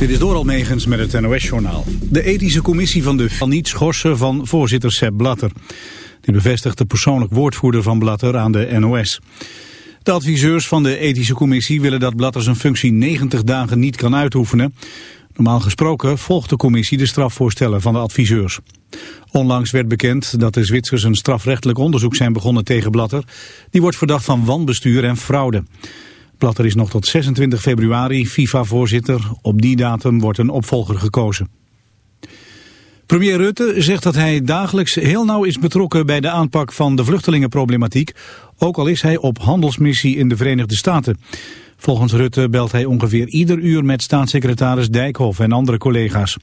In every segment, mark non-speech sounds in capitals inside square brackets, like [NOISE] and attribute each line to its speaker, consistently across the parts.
Speaker 1: Dit is Doral Megens met het NOS-journaal. De ethische commissie van de van niet schorsen van voorzitter Sepp Blatter. Dit bevestigt de persoonlijk woordvoerder van Blatter aan de NOS. De adviseurs van de ethische commissie willen dat Blatter zijn functie 90 dagen niet kan uitoefenen. Normaal gesproken volgt de commissie de strafvoorstellen van de adviseurs. Onlangs werd bekend dat de Zwitsers een strafrechtelijk onderzoek zijn begonnen tegen Blatter. Die wordt verdacht van wanbestuur en fraude. Blatter is nog tot 26 februari FIFA-voorzitter. Op die datum wordt een opvolger gekozen. Premier Rutte zegt dat hij dagelijks heel nauw is betrokken bij de aanpak van de vluchtelingenproblematiek, ook al is hij op handelsmissie in de Verenigde Staten. Volgens Rutte belt hij ongeveer ieder uur met staatssecretaris Dijkhoff en andere collega's.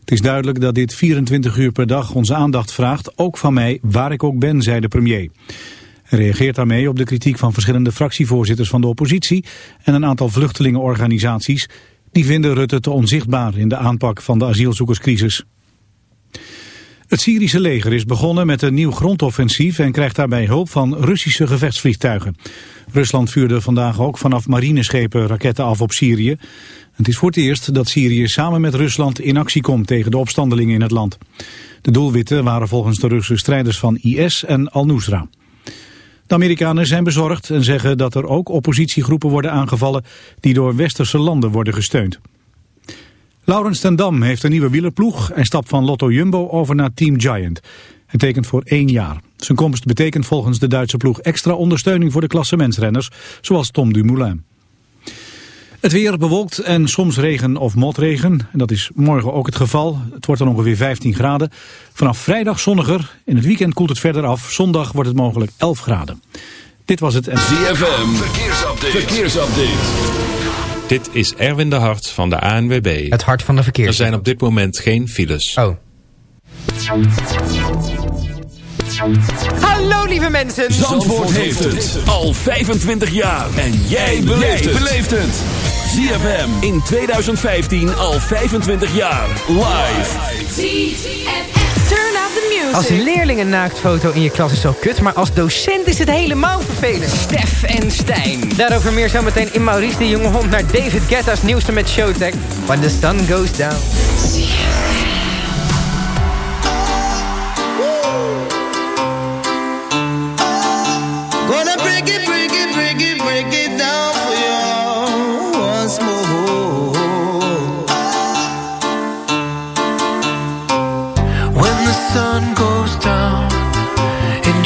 Speaker 1: Het is duidelijk dat dit 24 uur per dag onze aandacht vraagt, ook van mij, waar ik ook ben, zei de premier. Reageert daarmee op de kritiek van verschillende fractievoorzitters van de oppositie en een aantal vluchtelingenorganisaties. Die vinden Rutte te onzichtbaar in de aanpak van de asielzoekerscrisis. Het Syrische leger is begonnen met een nieuw grondoffensief en krijgt daarbij hulp van Russische gevechtsvliegtuigen. Rusland vuurde vandaag ook vanaf marineschepen raketten af op Syrië. Het is voor het eerst dat Syrië samen met Rusland in actie komt tegen de opstandelingen in het land. De doelwitten waren volgens de Russische strijders van IS en Al-Nusra. De Amerikanen zijn bezorgd en zeggen dat er ook oppositiegroepen worden aangevallen die door westerse landen worden gesteund. Laurens ten Dam heeft een nieuwe wielerploeg en stapt van Lotto Jumbo over naar Team Giant. Hij tekent voor één jaar. Zijn komst betekent volgens de Duitse ploeg extra ondersteuning voor de klassementsrenners, zoals Tom Dumoulin. Het weer bewolkt en soms regen of motregen. En dat is morgen ook het geval. Het wordt dan ongeveer 15 graden. Vanaf vrijdag zonniger. In het weekend koelt het verder af. Zondag wordt het mogelijk 11 graden. Dit was het...
Speaker 2: ZFM. Verkeersupdate. Verkeersupdate.
Speaker 3: Dit is Erwin de Hart van de ANWB.
Speaker 4: Het hart van de verkeer.
Speaker 3: Er zijn op dit moment geen files.
Speaker 4: Oh. Hallo lieve mensen.
Speaker 2: Zandvoort, heeft het al 25 jaar. En jij beleeft het. ZFM in 2015 al 25 jaar. Live.
Speaker 5: ZFM. Turn up the music.
Speaker 4: Als leerling een naaktfoto in je klas is zo kut, maar als docent is het helemaal vervelend.
Speaker 6: Stef en Stijn.
Speaker 4: Daarover meer zometeen in Maurice de Jonge Hond naar David Guetta's nieuwste met Showtech. When the sun goes down.
Speaker 7: Gonna break it, break it, break it, break it down for you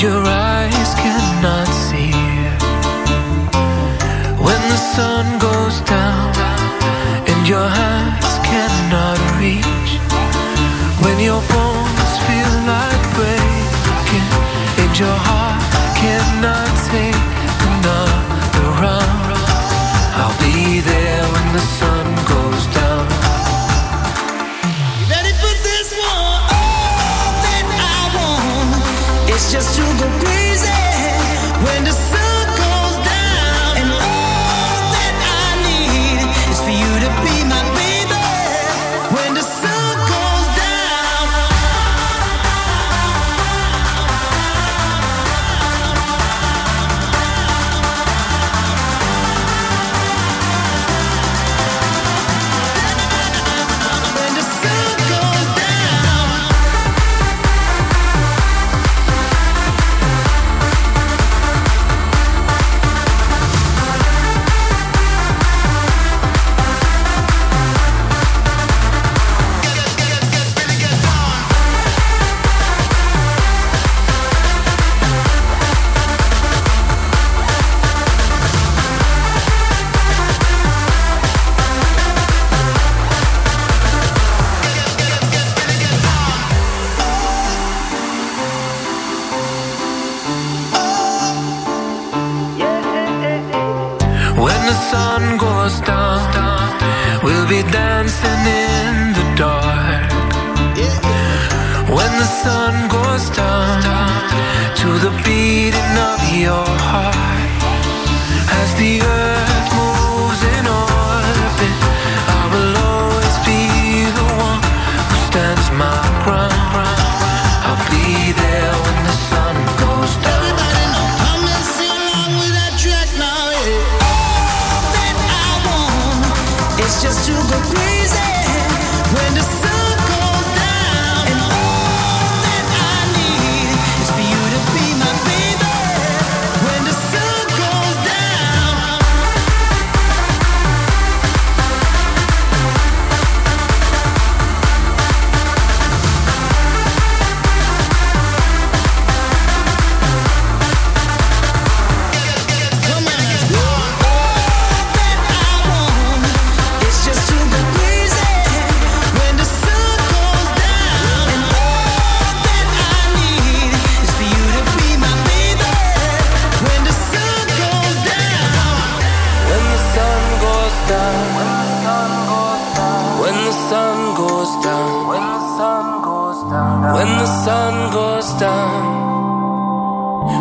Speaker 8: your eyes cannot see. When the sun goes down and your hands cannot reach. When your bones feel like breaking and your heart cannot take another round. I'll be there when the sun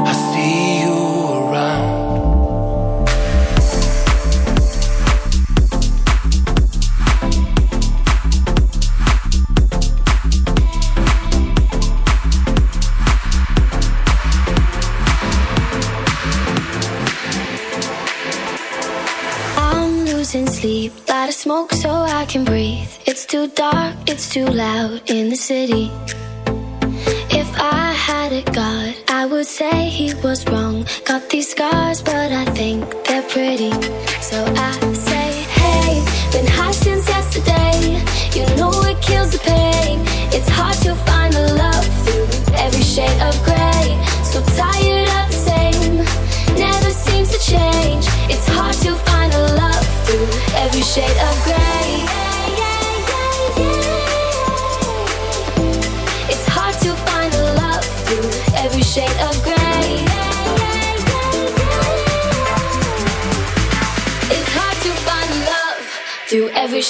Speaker 8: I see
Speaker 7: you around. sleep, light a smoke so I can breathe. It's too dark, it's too loud in the city had a god, I would say he was wrong. Got these scars, but I think they're pretty. So I say,
Speaker 8: hey, been high since yesterday. You know it kills the pain. It's hard to find the love through every shade of gray. So tired of the
Speaker 7: same, never seems to change. It's hard to find
Speaker 5: the love through every shade of gray.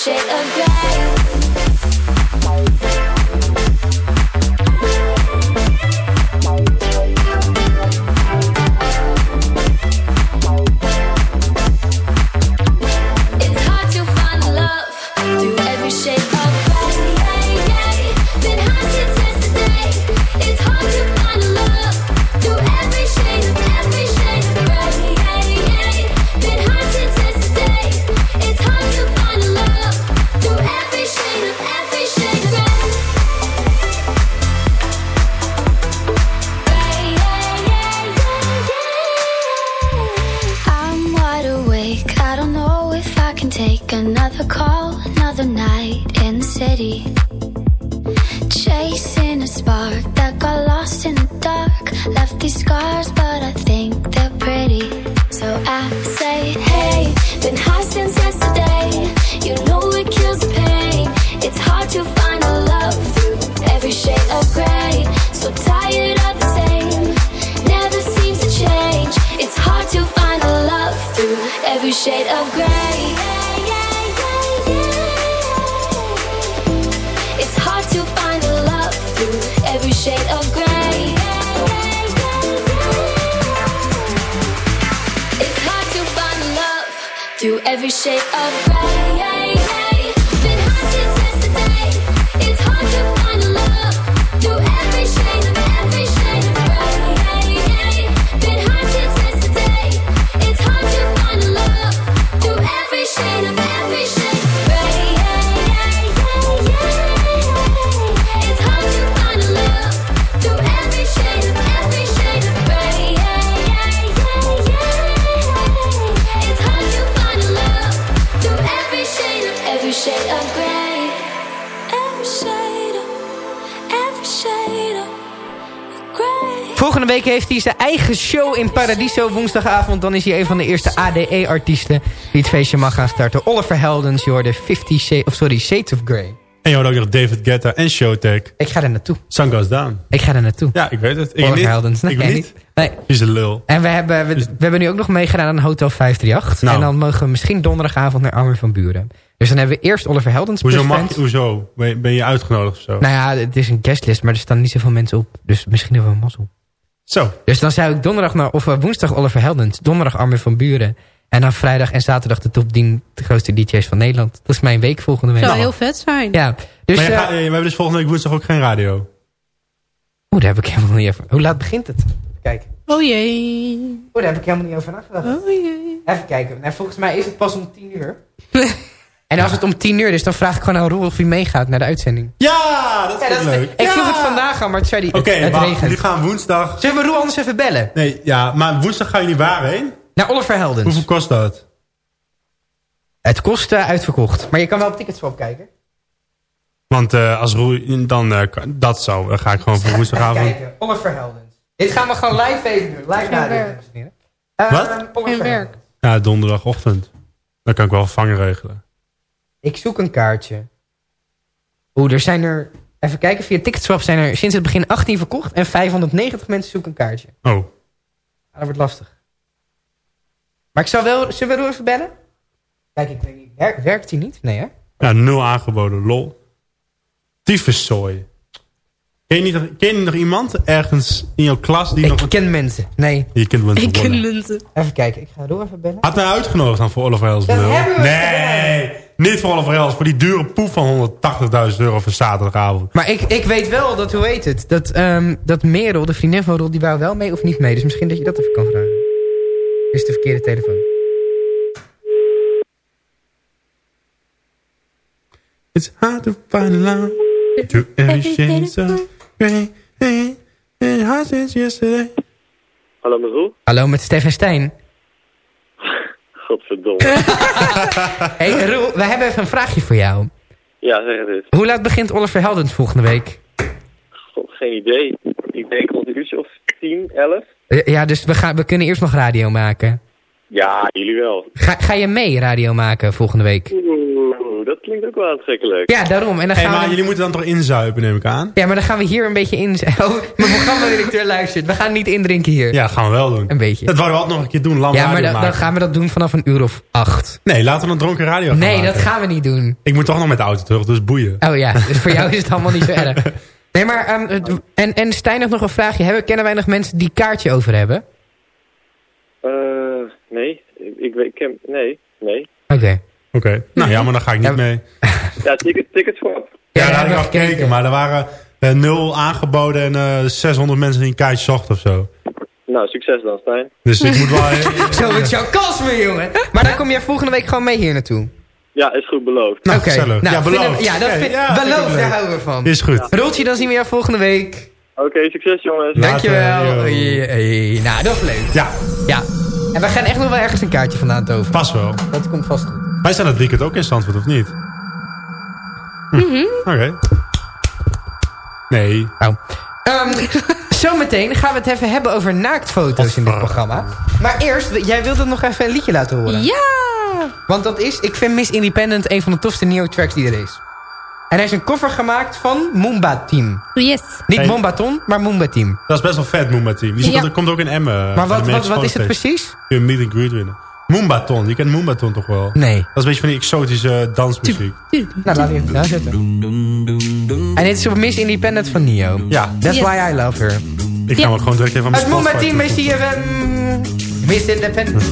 Speaker 5: Volgende Paradiso woensdagavond. Dan is hij een van de eerste ADE-artiesten die het feestje mag gaan starten. Oliver Heldens, je hoorde 50 Shades, of sorry, Shades of Grey.
Speaker 6: En je hoort ook nog David Guetta en Showtek.
Speaker 5: Ik ga er naartoe.
Speaker 6: Sun Goes Down.
Speaker 5: Ik ga er naartoe.
Speaker 6: Ja, ik weet het. Ik
Speaker 5: Oliver
Speaker 6: niet.
Speaker 5: Heldens. Nee,
Speaker 6: ik
Speaker 5: jij
Speaker 6: niet.
Speaker 5: niet. Nee.
Speaker 6: Is een lul.
Speaker 5: En we hebben, we, we hebben nu ook nog meegedaan aan Hotel 538.
Speaker 6: Nou.
Speaker 5: En dan mogen we misschien donderdagavond naar Armin van Buren. Dus dan hebben we eerst Oliver Heldens
Speaker 6: Hoezo, mag, hoezo? Ben je, ben je uitgenodigd of zo?
Speaker 5: Nou ja, het is een guestlist, maar er staan niet zoveel mensen op. Dus misschien hebben we een mazzel.
Speaker 6: Zo.
Speaker 5: Dus dan zou ik donderdag naar, of eh, woensdag Oliver Heldens, donderdag Armin van Buren. En dan vrijdag en zaterdag de top 10 de grootste DJ's van Nederland. Dat is mijn week volgende week.
Speaker 9: Zou heel vet zijn.
Speaker 5: Ja, dus...
Speaker 6: maar je
Speaker 5: eh,
Speaker 6: gaat- eh, we hebben dus volgende week woensdag ook geen radio.
Speaker 5: Oeh, daar heb ik helemaal niet over... Hoe laat begint het? Kijk.
Speaker 9: Oh jee.
Speaker 5: Oeh, daar heb ik helemaal niet over nagedacht.
Speaker 9: Oh jee.
Speaker 5: Even kijken. Nou, volgens mij is het pas om 10 uur. [LAUGHS]
Speaker 4: En als het om tien uur is, dan vraag ik gewoon aan Roel of hij meegaat naar de uitzending.
Speaker 6: Ja, dat is
Speaker 4: Ja, dat is-
Speaker 6: leuk.
Speaker 4: Ik vroeg
Speaker 6: Ja.
Speaker 4: het vandaag al, maar toen zei hij,
Speaker 6: Oké,
Speaker 4: het, het
Speaker 6: jullie gaan woensdag...
Speaker 4: Zullen we Roel anders even bellen?
Speaker 6: Nee, ja, maar woensdag gaan jullie waarheen?
Speaker 4: Naar Oliver Heldens.
Speaker 6: Hoeveel kost dat?
Speaker 4: Het kost eh, uitverkocht. Maar je kan wel op Ticketswap kijken.
Speaker 6: Want eh, als Roel, dan eh, dat zo. Dan ga ik gewoon voor [LAUGHS] woensdagavond.
Speaker 4: kijken. Oliver Heldens. Dit gaan we gewoon live even doen. Live radio,
Speaker 9: werk.
Speaker 4: dames en heren. Eh,
Speaker 6: Wat?
Speaker 4: Oliver
Speaker 9: Geen werk.
Speaker 6: Ja, donderdagochtend. Dan kan ik wel vangen regelen.
Speaker 4: Ik zoek een kaartje. Oeh, er zijn er... Even kijken, via Ticketswap zijn er sinds het begin 18 verkocht... en 590 mensen zoeken een kaartje.
Speaker 6: Oh,
Speaker 4: dat wordt lastig. Maar ik zou wel... Zullen we Roel even bellen? Kijk, ik weet niet. Wer- werkt hij niet? Nee, hè?
Speaker 6: ja, nul aangeboden. Lol. Tyfuszooi. Ken je, niet, ken je nog iemand ergens in jouw klas die nog...
Speaker 4: Ik ken mensen. Nee.
Speaker 6: Je kent mensen
Speaker 9: Ik ken mensen.
Speaker 4: Even kijken, ik ga Roel even bellen.
Speaker 6: Had mij uitgenodigd dan voor Oliver Hels.
Speaker 4: Dat hebben we
Speaker 6: Nee, niet voor Oliver Hels. Voor die dure poef van 180.000 euro voor zaterdagavond.
Speaker 4: Maar ik, ik weet wel dat, hoe heet het, dat, ehm dat Merel, de vriendin van Roel, die wou wel mee of niet mee. Dus misschien dat je dat even kan vragen. Is de verkeerde telefoon.
Speaker 6: It's hard to find a line to every shade gray. Hey, hey, hard since yesterday.
Speaker 10: Hallo met Roel?
Speaker 4: Hallo, met Stefan Stijn.
Speaker 10: Godverdomme. [LAUGHS]
Speaker 4: hey, Roel, wij hebben even een vraagje voor jou.
Speaker 10: ja, zeg het eens.
Speaker 4: Hoe laat begint Oliver Heldens volgende week?
Speaker 10: God, geen idee. Ik denk rond een uurtje of 10, 11.
Speaker 4: Eh, Ja, dus we, gaan, we kunnen eerst nog radio maken.
Speaker 10: Ja, jullie wel.
Speaker 4: Ga, ga je mee radio maken volgende week?
Speaker 10: Oeh, dat klinkt ook wel aantrekkelijk.
Speaker 4: Ja, daarom. En dan
Speaker 6: Hey,
Speaker 4: gaan
Speaker 6: maar
Speaker 4: we...
Speaker 6: jullie moeten dan toch inzuipen, neem ik aan?
Speaker 4: Ja, maar dan gaan we hier een beetje in... [LAUGHS] Oh, mijn programmadirecteur luistert. We gaan niet indrinken hier.
Speaker 6: Ja, gaan we wel doen.
Speaker 4: Een beetje.
Speaker 6: Dat wouden we altijd nog een keer doen, lang
Speaker 4: Ja, maar
Speaker 6: radio
Speaker 4: dan, dan gaan we dat doen vanaf een uur of acht.
Speaker 6: Nee, laten we een dronken radio gaan
Speaker 4: Nee,
Speaker 6: maken.
Speaker 4: dat gaan we niet doen.
Speaker 6: Ik moet toch nog met de auto terug, dus boeien.
Speaker 4: Oh ja, dus voor jou is het allemaal niet zo erg. [LAUGHS] Nee, maar... ehm, en, en Stijn nog nog een vraagje. Hebben, kennen wij nog mensen die kaartje over hebben?
Speaker 10: Eh, nee. Ik, ik weet, ik ken, nee, nee.
Speaker 4: Oké.
Speaker 6: Oké. Nou ja, maar dan ga ik niet
Speaker 4: Ja.
Speaker 6: mee.
Speaker 10: Ja, ticket, tickets voor.
Speaker 6: Ja, daar
Speaker 4: daar
Speaker 6: had ik al gekeken, maar er waren eh, nul aangeboden en eh 600 mensen die een kaartje zochten of zo.
Speaker 10: Nou, succes dan, Stijn.
Speaker 6: Dus ik moet wel... [LAUGHS]
Speaker 4: Zo, het is jouw kans weer, jongen. Maar dan kom jij volgende week gewoon mee hier naartoe.
Speaker 10: Ja, is goed beloofd.
Speaker 6: Nou,
Speaker 4: Oké.
Speaker 6: gezellig.
Speaker 4: Nou,
Speaker 6: ja,
Speaker 4: we-
Speaker 6: beloofd.
Speaker 4: Ja, dat vind,
Speaker 6: ja,
Speaker 4: beloofd, daar houden we van.
Speaker 6: Is goed.
Speaker 4: Roltje, dan zien we jou volgende week.
Speaker 10: Oké, succes jongens.
Speaker 6: Later,
Speaker 4: Dankjewel.
Speaker 6: yo.
Speaker 4: Hey, hey. Nou, dat is leuk.
Speaker 6: Ja,
Speaker 4: Ja. En we gaan echt nog wel ergens een kaartje vandaan toveren.
Speaker 6: pas wel.
Speaker 4: Dat komt vast goed.
Speaker 6: Wij staan het weekend ook in Zandvoort, of niet? Hm. Oké. Nee.
Speaker 4: Nou. [LAUGHS] Zometeen gaan we het even hebben over naaktfoto's in dit programma. Maar eerst, jij wilde nog even een liedje laten horen.
Speaker 9: Ja!
Speaker 4: Want dat is, ik vind Miss Independent een van de tofste neo-tracks die er is. En er is een cover gemaakt van Moomba Team.
Speaker 9: Yes.
Speaker 4: Niet
Speaker 6: Hey.
Speaker 4: Moombaton, maar Moomba Team.
Speaker 6: Dat is best wel vet, Moomba Team. Die
Speaker 9: Ja.
Speaker 6: komt, komt ook in Emmen.
Speaker 4: Maar wat, wat, wat is het precies?
Speaker 6: Kun je een meet and greet winnen. Moombaton, je kent Moombaton toch wel?
Speaker 4: Nee.
Speaker 6: Dat is een beetje van die exotische dansmuziek.
Speaker 4: Nou, laat die even daar zitten. En dit is op Miss Independent van Neo.
Speaker 6: Ja,
Speaker 4: That's
Speaker 9: Yes.
Speaker 4: why I love her.
Speaker 6: ik ga hem ook gewoon direct even aan mijn
Speaker 4: Het Moomba
Speaker 6: Spotify
Speaker 4: Team
Speaker 6: toevoegen.
Speaker 4: CFM. Miss Independent.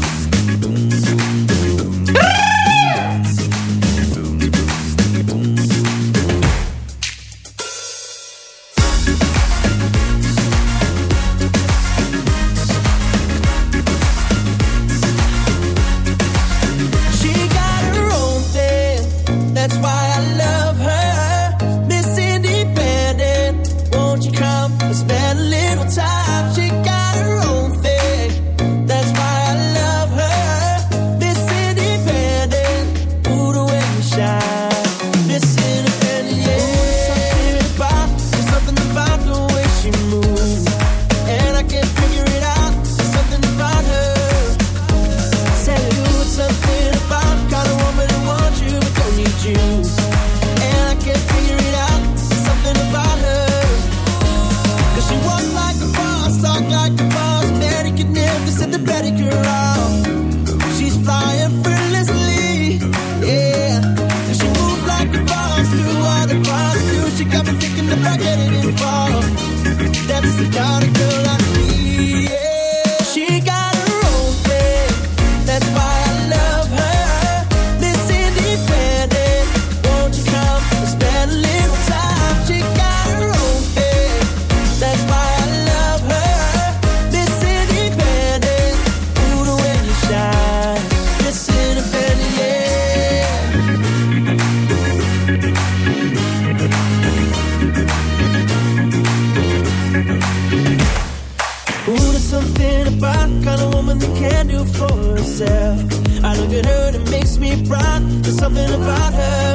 Speaker 11: Do for herself. I look at her and it makes me proud. There's something about her.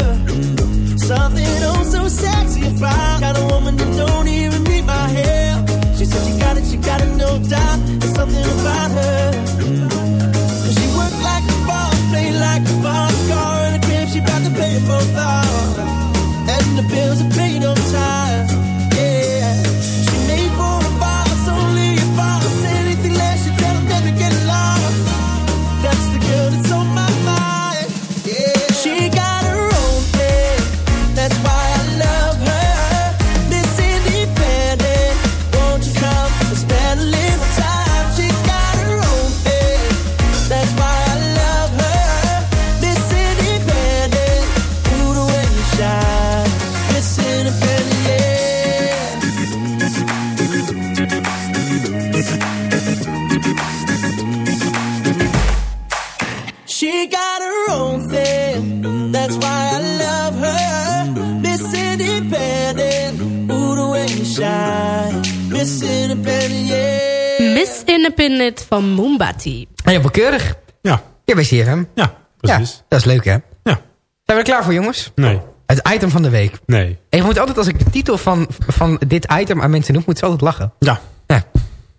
Speaker 11: Something oh so sexy about Kind of woman that don't even need my help. She said she got it, she got it, no doubt. There's something about her. She work like a boss, play like a boss. Car and a crib, she to pay it both off. And the bills are paid on time. Independent
Speaker 9: van Moombati.
Speaker 4: Helemaal keurig.
Speaker 6: Ja,
Speaker 4: Ja, bij CFM.
Speaker 6: ja,
Speaker 4: Ja,
Speaker 6: precies.
Speaker 4: dat is leuk hè.
Speaker 6: Ja.
Speaker 4: Zijn we er klaar voor jongens?
Speaker 6: Nee,
Speaker 4: Het item van de week.
Speaker 6: nee.
Speaker 4: En je moet altijd, als ik de titel van, van dit item aan mensen noem, moet ze altijd lachen.
Speaker 6: Ja.
Speaker 4: Ja,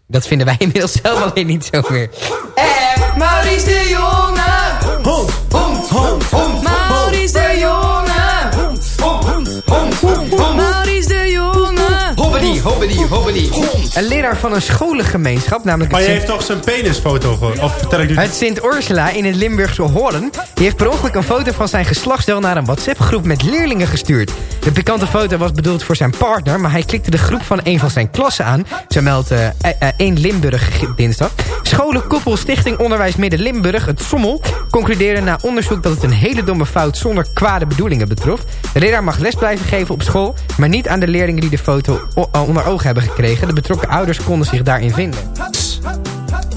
Speaker 4: dat vinden wij [LAUGHS] inmiddels zelf alleen niet zo meer. En Maurice de Jonge!
Speaker 11: Hond,
Speaker 4: Hond, hond, hond.
Speaker 9: Maurice de Jonge!
Speaker 4: Hond, hond, hond.
Speaker 9: Jonge!
Speaker 4: Hobbedy, hobbedy. Een leraar van een scholengemeenschap, namelijk
Speaker 6: Maar
Speaker 4: het
Speaker 6: je
Speaker 4: Sint-
Speaker 6: heeft toch zijn penisfoto gewoon? Of vertel ik nu...
Speaker 4: Het Sint Ursula in het Limburgse Hoorn... die heeft per ongeluk een foto van zijn geslachtsdeel... naar een WhatsApp-groep met leerlingen gestuurd. De pikante foto was bedoeld voor zijn partner... maar hij klikte de groep van een van zijn klassen aan. Zo meldt eh, eh, eh, 1 Limburg dinsdag. Scholenkoepel Stichting Onderwijs Midden-Limburg, het Sommel... concludeerde na onderzoek dat het een hele domme fout... zonder kwade bedoelingen betrof. De leraar mag les blijven geven op school... maar niet aan de leerlingen die de foto onder ogen hebben gekregen. De betrokken ouders konden zich daarin vinden.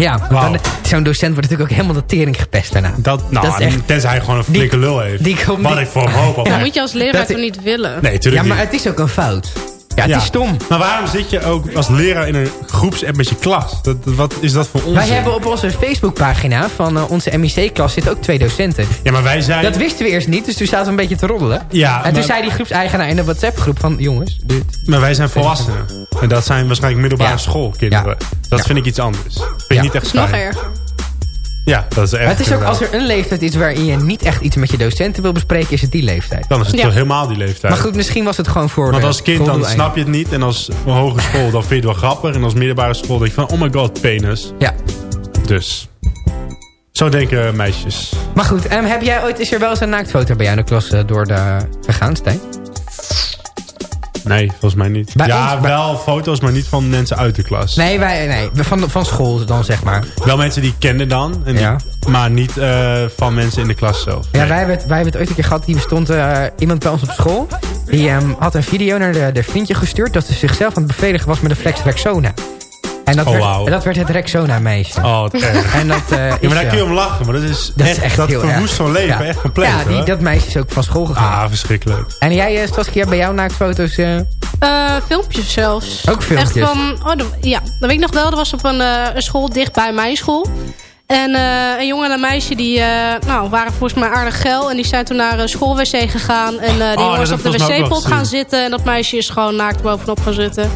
Speaker 4: Ja, dan- zo'n docent wordt natuurlijk ook helemaal de tering gepest daarna.
Speaker 6: Dat, nou,
Speaker 4: Dat is echt-
Speaker 6: tenzij hij gewoon een flinke lul heeft.
Speaker 4: die komt
Speaker 6: Wat
Speaker 4: niet-
Speaker 6: ik voor hem hoop.
Speaker 9: Dat
Speaker 6: altijd.
Speaker 9: moet je als leraar
Speaker 4: Dat-
Speaker 9: toch niet willen?
Speaker 6: Nee,
Speaker 4: Ja, maar
Speaker 6: niet.
Speaker 4: het is ook een fout. Ja, het
Speaker 6: Ja.
Speaker 4: is stom.
Speaker 6: Maar waarom zit je ook als leraar in een groepsapp met je klas? Dat, wat is dat voor onzin?
Speaker 4: Wij hebben op onze Facebookpagina van eh, onze MIC-klas zitten ook twee docenten.
Speaker 6: Ja, maar wij zijn...
Speaker 4: Dat wisten we eerst niet, dus toen zaten we een beetje te roddelen.
Speaker 6: Ja,
Speaker 4: en toen zei die groepseigenaar in de WhatsApp-groep van... jongens, dit...
Speaker 6: Maar wij zijn volwassenen. En dat zijn waarschijnlijk middelbare
Speaker 4: Ja.
Speaker 6: schoolkinderen.
Speaker 4: Ja.
Speaker 6: Dat
Speaker 4: Ja.
Speaker 6: vind ik iets anders. Vind
Speaker 4: Ja.
Speaker 6: je niet echt
Speaker 9: is nog.
Speaker 6: Ja, dat is echt
Speaker 4: het is ook als er een leeftijd is waarin je niet echt iets met je docenten wil bespreken... is het die leeftijd.
Speaker 6: Dan is het
Speaker 9: Ja.
Speaker 6: toch helemaal die leeftijd.
Speaker 4: Maar goed, misschien was het gewoon voor...
Speaker 6: Want
Speaker 4: eh,
Speaker 6: als kind dan snap je het niet. En als hogeschool dan vind je het wel grappig. En als middelbare school denk je van... Oh my god, penis.
Speaker 4: Ja.
Speaker 6: Dus. Zo denken meisjes.
Speaker 4: Maar goed, ehm, heb jij ooit, is er wel eens een naaktfoto bij jou in de klas eh, door de gegaan, Stijn?
Speaker 6: Nee, volgens mij niet.
Speaker 4: Bij
Speaker 6: ja,
Speaker 4: ons-
Speaker 6: wel foto's, maar niet van mensen uit de klas.
Speaker 4: Nee, wij, nee van, van school dan zeg maar.
Speaker 6: Wel mensen die ik kende dan. En die-. Maar niet eh, van mensen in de klas zelf.
Speaker 4: Ja,
Speaker 6: Nee.
Speaker 4: wij hebben, het, wij hebben het ooit een keer gehad. Die bestond eh, iemand bij ons op school. Die ehm, had een video naar de, de vriendje gestuurd... dat ze zichzelf aan het bevredigen was met een flex Rexona. En dat,
Speaker 6: Oh,
Speaker 4: werd,
Speaker 6: wauw.
Speaker 4: dat werd het Rexona-meisje.
Speaker 6: Oh, erg.
Speaker 4: En dat, eh,
Speaker 6: Ja, maar daar kun je
Speaker 4: eh,
Speaker 6: om lachen. Maar dat is,
Speaker 4: dat
Speaker 6: echt,
Speaker 4: is echt
Speaker 6: dat
Speaker 4: heel
Speaker 6: verwoest zo'n leven.
Speaker 4: Ja.
Speaker 6: Echt compleet.
Speaker 4: Ja, die, dat meisje is ook van school gegaan.
Speaker 6: Ah, verschrikkelijk.
Speaker 4: En jij, uh, Saskia, bij jouw naaktfoto's... eh,
Speaker 9: Eh, filmpjes zelfs.
Speaker 4: Ook filmpjes?
Speaker 9: Echt van, oh, dat- ja, dat weet ik nog wel. Dat was op een, eh, een school dicht bij mijn school. En eh, een jongen en een meisje die eh, nou, waren volgens mij aardig geil. En die zijn toen naar een schoolwc gegaan. En eh die
Speaker 6: Oh,
Speaker 9: jongens
Speaker 6: dat
Speaker 9: op de wc-pot gaan zitten. En dat meisje is gewoon naakt bovenop gaan zitten.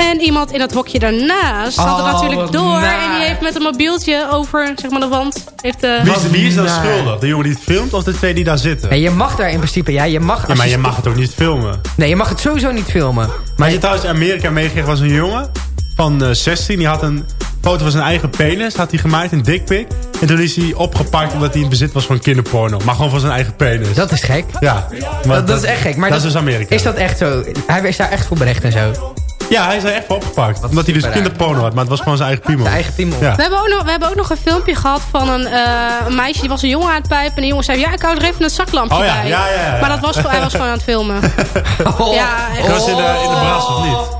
Speaker 9: En iemand in het hokje daarnaast had het
Speaker 4: Oh,
Speaker 9: natuurlijk door.
Speaker 4: naar.
Speaker 9: En die heeft met een mobieltje over zeg maar, de wand... Heeft, eh,
Speaker 6: Wie is, wie is dan
Speaker 4: naar.
Speaker 6: schuldig? De jongen die het filmt of de twee die daar zitten?
Speaker 4: nee, je mag daar in principe... Ja, je mag,
Speaker 6: Ja,
Speaker 4: als
Speaker 6: maar je mag het ook niet filmen.
Speaker 4: Nee, je mag het sowieso niet filmen.
Speaker 6: Maar
Speaker 4: Maar
Speaker 6: je trouwens in Amerika meegekregen was een jongen van eh 16. Die had een foto van zijn eigen penis. Had hij gemaakt, een dickpic. En toen is hij opgepakt omdat hij in bezit was van kinderporno. Maar gewoon van zijn eigen penis.
Speaker 4: dat is gek.
Speaker 6: ja, maar
Speaker 4: Dat, dat is echt gek. Maar
Speaker 6: dat, is dus Amerika.
Speaker 4: Is dat echt zo? Hij is daar echt voor berecht en zo.
Speaker 6: Ja, hij is er echt voor opgepakt. Omdat hij dus kinderporno had. Maar het was gewoon zijn eigen piemel.
Speaker 4: De eigen piemel.
Speaker 6: Ja.
Speaker 9: We hebben, ook nog, we hebben ook nog een filmpje gehad van een, eh, een meisje. Die was een jongen aan het pijpen. En de jongen zei, ja, ik hou er even een zaklampje
Speaker 6: Oh ja,
Speaker 9: bij.
Speaker 6: ja, ja, ja.
Speaker 9: Maar dat was, hij was gewoon aan het filmen. [LAUGHS]
Speaker 4: Oh,
Speaker 9: Ja, echt.
Speaker 6: Was in de, in de bras of niet?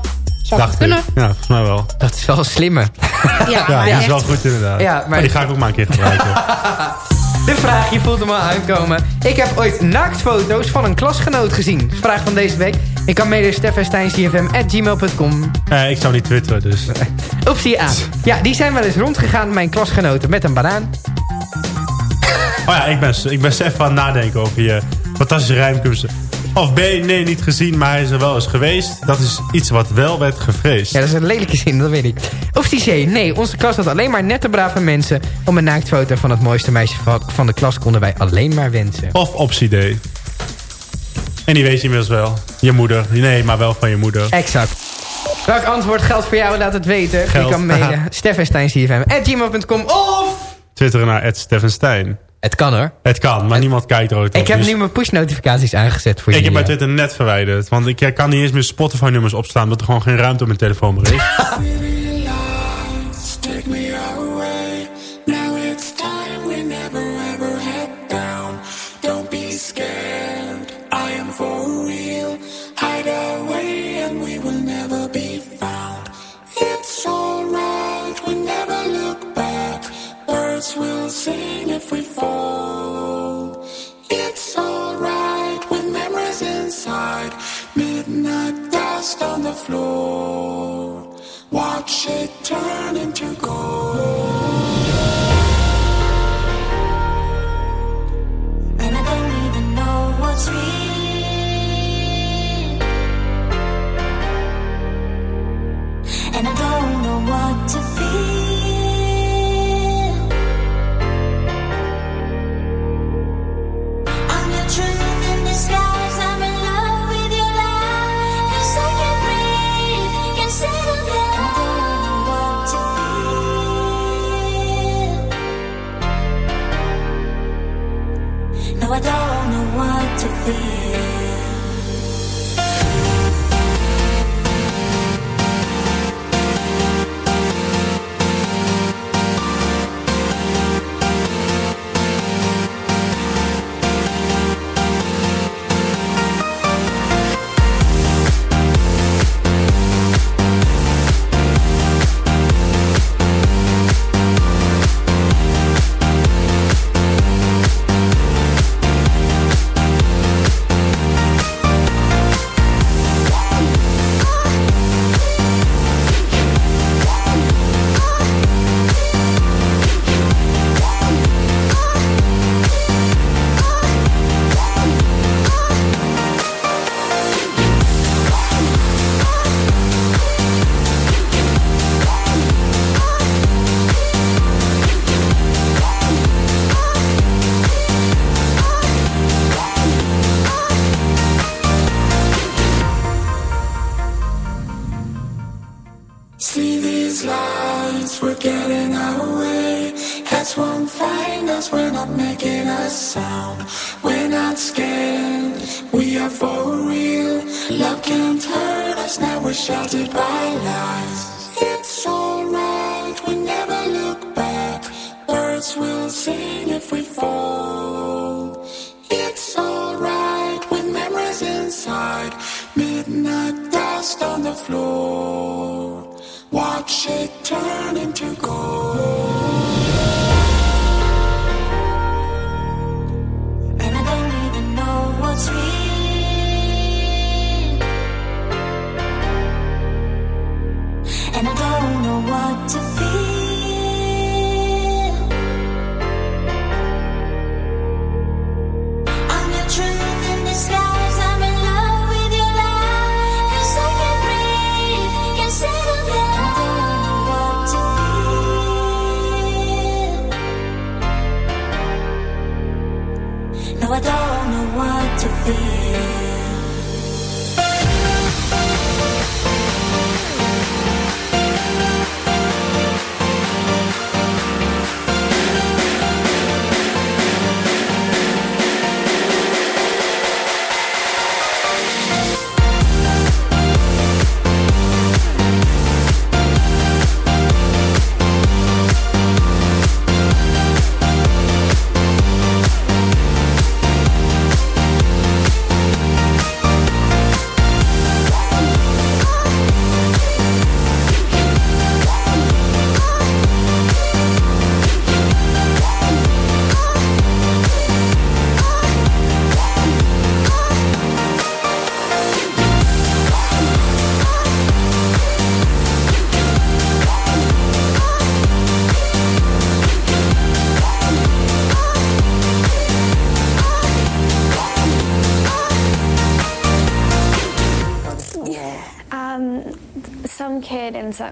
Speaker 6: Ik.
Speaker 9: kunnen.
Speaker 6: Ja, volgens mij wel.
Speaker 4: Dat is wel een slimme.
Speaker 9: Ja,
Speaker 6: Ja, die is wel goed inderdaad.
Speaker 4: Ja,
Speaker 6: maar...
Speaker 4: maar-
Speaker 6: die ga ik ook maar een keer gebruiken. [LAUGHS]
Speaker 4: De vraag, je voelt hem al aankomen. Ik heb ooit naaktfoto's van een klasgenoot gezien. Vraag van deze week. Ik kan mede steffensteincfm.gmail.com.
Speaker 12: Eh, ik zou niet twitteren, dus... [LAUGHS]
Speaker 4: Optie A. Ja, die zijn wel eens rondgegaan met mijn klasgenoten met een banaan.
Speaker 12: Oh ja, ik ben, ik ben even aan het nadenken over je fantastische rijmkunsten. Of B, nee, niet gezien, maar hij is er wel eens geweest. Dat is iets wat wel werd gevreesd.
Speaker 4: Ja, dat is een lelijke zin, dat weet ik. Optie C. Nee, onze klas had alleen maar nette brave mensen. Om een naaktfoto van het mooiste meisje van- de klas konden wij alleen maar wensen.
Speaker 12: Of optie D. En die weet je inmiddels wel. Je moeder. Nee, maar wel van je moeder.
Speaker 4: Exact. Welk antwoord geldt voor jou? Laat het weten.
Speaker 12: Geld.
Speaker 4: Je kan mede [LAUGHS] steffensteincfm.gmail.com of...
Speaker 12: Twitteren naar Ed Steffen Stein.
Speaker 4: Het kan hoor.
Speaker 12: Het kan, maar niemand kijkt er ooit op.
Speaker 4: Ik heb
Speaker 12: Dus
Speaker 4: nu mijn push-notificaties aangezet voor
Speaker 12: ik heb mijn Twitter net verwijderd. Want ik kan niet eens meer Spotify-nummers opstaan... omdat er gewoon geen ruimte op mijn telefoon meer is.
Speaker 13: The floor. Watch it turn into gold.
Speaker 14: And I don't even know what's real. And I don't know what to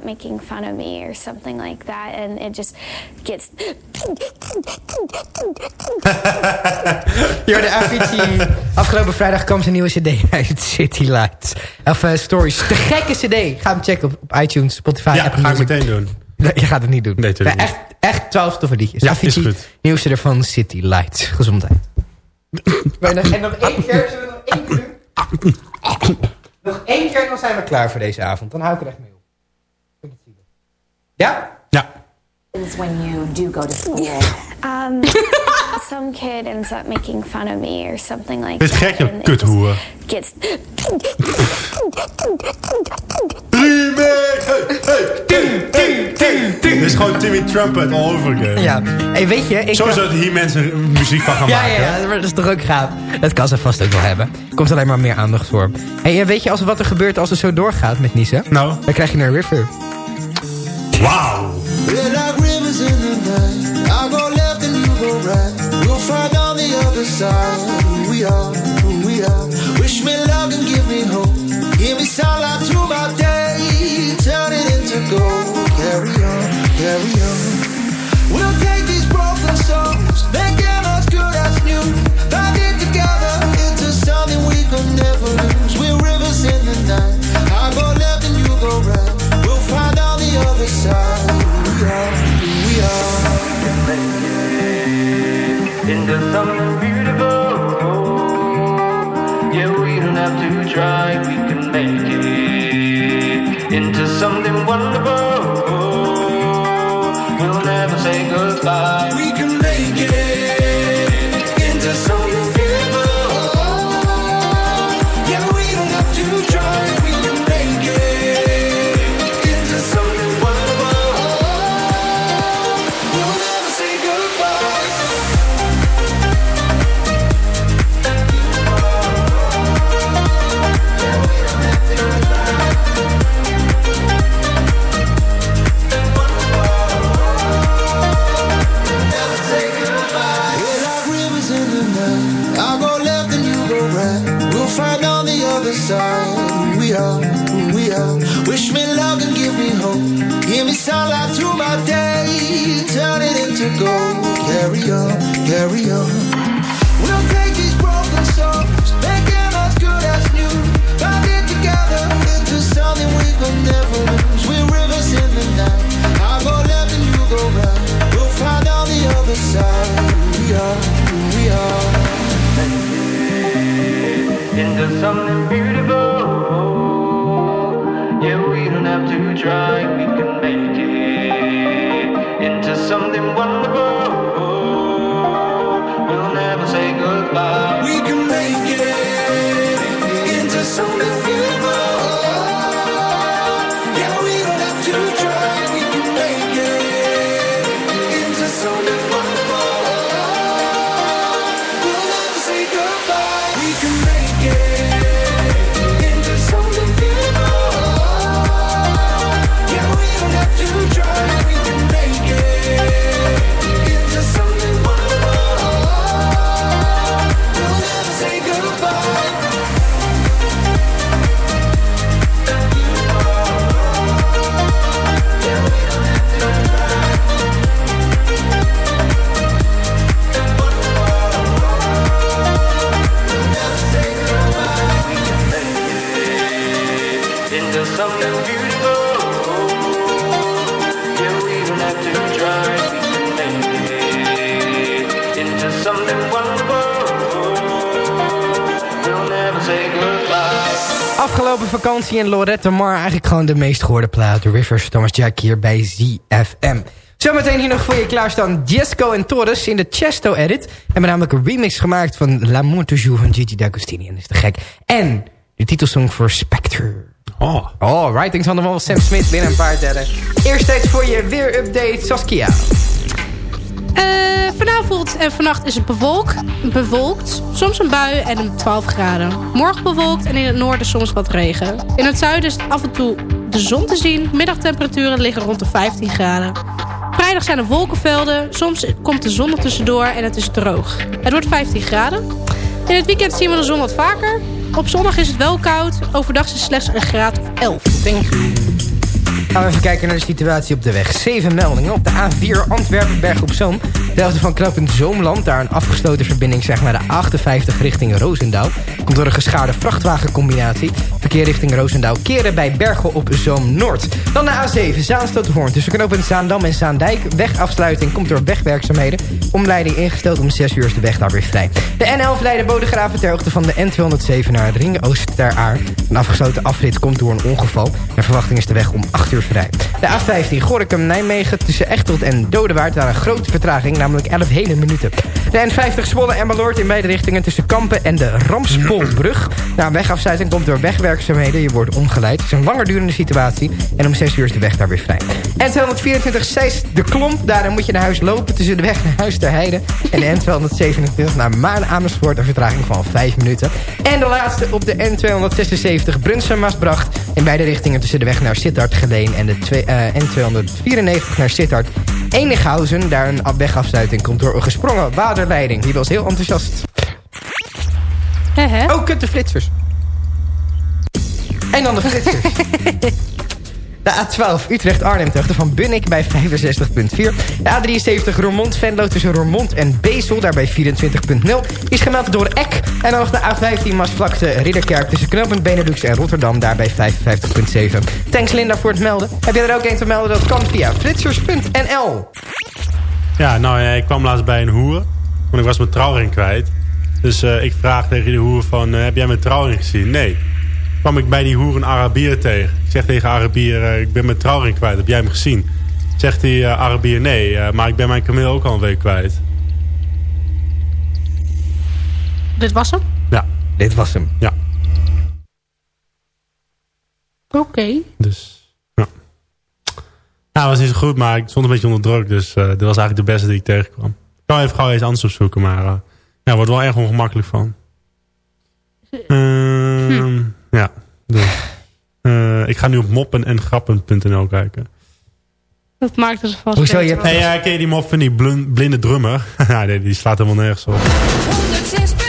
Speaker 13: making
Speaker 5: fun of me or something like that, and it just gets.
Speaker 4: Ja, de Avicii. Afgelopen vrijdag kwam zijn nieuwe cd [LAUGHS] uit, City Lights. Of eh, Stories. De gekke cd. Ga hem checken op, op iTunes, Spotify,
Speaker 6: Ja,
Speaker 4: Apple
Speaker 6: ga ik
Speaker 4: Music.
Speaker 6: meteen doen.
Speaker 4: Nee, je gaat het niet doen.
Speaker 6: Nee,
Speaker 4: echt, echt 12 toffe liedjes.
Speaker 6: Ja,
Speaker 4: Avicii,
Speaker 6: is goed.
Speaker 4: nieuwste ervan, City Lights. Gezondheid. en nog en nog één keer, zullen we nog één keer doen? [COUGHS] Nog één keer en dan zijn we klaar voor deze avond. Dan hou ik er echt mee. Ja?
Speaker 6: Ja.
Speaker 15: is when you do go to school.
Speaker 5: Um, [LAUGHS] some kid ends up making fun of me or something like
Speaker 6: Dit is
Speaker 5: that.
Speaker 6: gek, je
Speaker 5: and it
Speaker 6: kuthoer.
Speaker 5: Gets.
Speaker 6: Dit is gewoon Timmy Trumpet all over again.
Speaker 4: Ja. Hey, weet je, ik...
Speaker 6: Zo zouden hier mensen muziek van gaan
Speaker 4: Ja,
Speaker 6: maken.
Speaker 4: ja, ja, maar dat is toch ook gaaf. Dat kan ze vast ook wel hebben. Komt alleen maar meer aandacht voor. Hey, eh, weet je als, wat er gebeurt als het zo doorgaat met Nice?
Speaker 6: Nou?
Speaker 4: Dan krijg je een river.
Speaker 6: Wauw.
Speaker 7: We're like rivers in the night. I go left and you go right. We'll find on the other side who we are, who we are. Into something
Speaker 8: beautiful, Yeah, we don't have to try, we can make it Into something wonderful. We'll never say goodbye.
Speaker 7: In
Speaker 4: Lorette Mar. Eigenlijk gewoon de meest gehoorde plaat. The Rivers, Thomas Jack hier bij ZFM. Zometeen hier nog voor je klaarstaan. Jesco en Torres in de Chesto edit. Hebben namelijk een remix gemaakt van L'amour toujours van Gigi D'Agostini. En dat is te gek. En de titelsong voor Spectre.
Speaker 6: Oh.
Speaker 4: Oh, writings van de wall. Sam Smith binnen een paar tellen. Eerst tijd voor je weer-update. Saskia.
Speaker 9: Eh, vanavond en vannacht is het bewolkt, bewolkt, soms een bui en een 12 graden. Morgen bewolkt en in het noorden soms wat regen. In het zuiden is af en toe de zon te zien. Middagtemperaturen liggen rond de 15 graden. Vrijdag zijn er wolkenvelden, soms komt de zon er tussendoor en het is droog. Het wordt 15 graden. In het weekend zien we de zon wat vaker. Op zondag is het wel koud, overdag is het slechts een graad of 11.
Speaker 4: Thank you. Gaan we even kijken naar de situatie op de weg. Zeven meldingen op de A4 Antwerpen-Berg op Zoom. De helft van knooppunt Zoomland. Daar een afgesloten verbinding zeg maar de 58 richting Roosendaal. Komt door een geschaarde vrachtwagencombinatie. Verkeer richting Roosendaal keren bij Bergen op Zoom Noord. Dan de A7 Zaanstad-Hoorn. Tussen knooppunt Zaandam en Zaandijk. Wegafsluiting komt door wegwerkzaamheden. Omleiding ingesteld om 6 uur is de weg daar weer vrij. De N11 Leiden Bodegraven ter hoogte van de N207 naar Ring Oost ter Aar. Een afgesloten afrit komt door een ongeval. Naar verwachting is de weg om 8 uur vrij. De A15 Gorinchem-Nijmegen tussen Echteld en Dodewaard... daar een grote vertraging, namelijk 11 hele minuten. De N50 Zwolle en Meloord in beide richtingen tussen Kampen en de Ramspolbrug. Na een wegafsluiting komt door wegwerkzaamheden. Je wordt omgeleid. Het is een langer durende situatie. En om 6 uur is de weg daar weer vrij. N224 Zeist de Klomp. Daar moet je naar huis lopen tussen de weg naar Huis ter Heide. En de N227 naar Maan Amersfoort. Een vertraging van 5 minuten. En de laatste op de N276 Brunsum Maasbracht. In beide richtingen tussen de weg naar Sittard Geleen en de twee- eh, N294 naar Sittard Enighausen. Daar een wegafsluiting komt door een gesprongen waterleiding. Die was heel enthousiast.
Speaker 9: Hè, hè?
Speaker 4: Oh, kut de flitsers. En dan de flitsers. [LAUGHS] De A12 Utrecht-Arnhem hoogte van Bunnik bij 65.4. De A73 Roermond-Venlo tussen Roermond en Bezel daar bij 24.0 is gemeld door Eck. En dan nog de A15 Maasvlakte Ridderkerk tussen knooppunt Benelux en Rotterdam daar bij 55.7. Thanks Linda voor het melden. Heb je er ook een te melden? Dat kan via flitsers.nl.
Speaker 6: Ja, nou ja, ik kwam laatst bij een hoer. Want ik was mijn trouwring kwijt. Dus eh, ik vraag tegen die hoer van, eh, heb jij mijn trouwring gezien? Nee. Kwam ik bij die hoer een Arabier tegen. Ik zeg tegen Arabier, eh, ik ben mijn trouwring kwijt. Heb jij hem gezien? Zegt die eh, Arabier, nee. eh, maar ik ben mijn kameel ook al een week kwijt.
Speaker 9: Dit was hem?
Speaker 6: Ja.
Speaker 4: Dit was hem.
Speaker 6: Ja.
Speaker 9: Oké.
Speaker 6: Dus, ja. Nou, het was niet zo goed, maar ik stond een beetje onder druk. Dus eh dit was eigenlijk de beste die ik tegenkwam. Ik kan even gauw eens anders opzoeken, maar... eh ja, wordt wel erg ongemakkelijk van. Ehm, Ja, dus... eh, ik ga nu op moppen en grappen.nl kijken.
Speaker 9: Dat maakt het vast
Speaker 4: Hoezo, je hebt-
Speaker 6: Hey, ja, ken je die mop van die blinde drummer? [LAUGHS] nee, die slaat helemaal nergens op.
Speaker 5: 106.9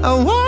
Speaker 7: I
Speaker 5: want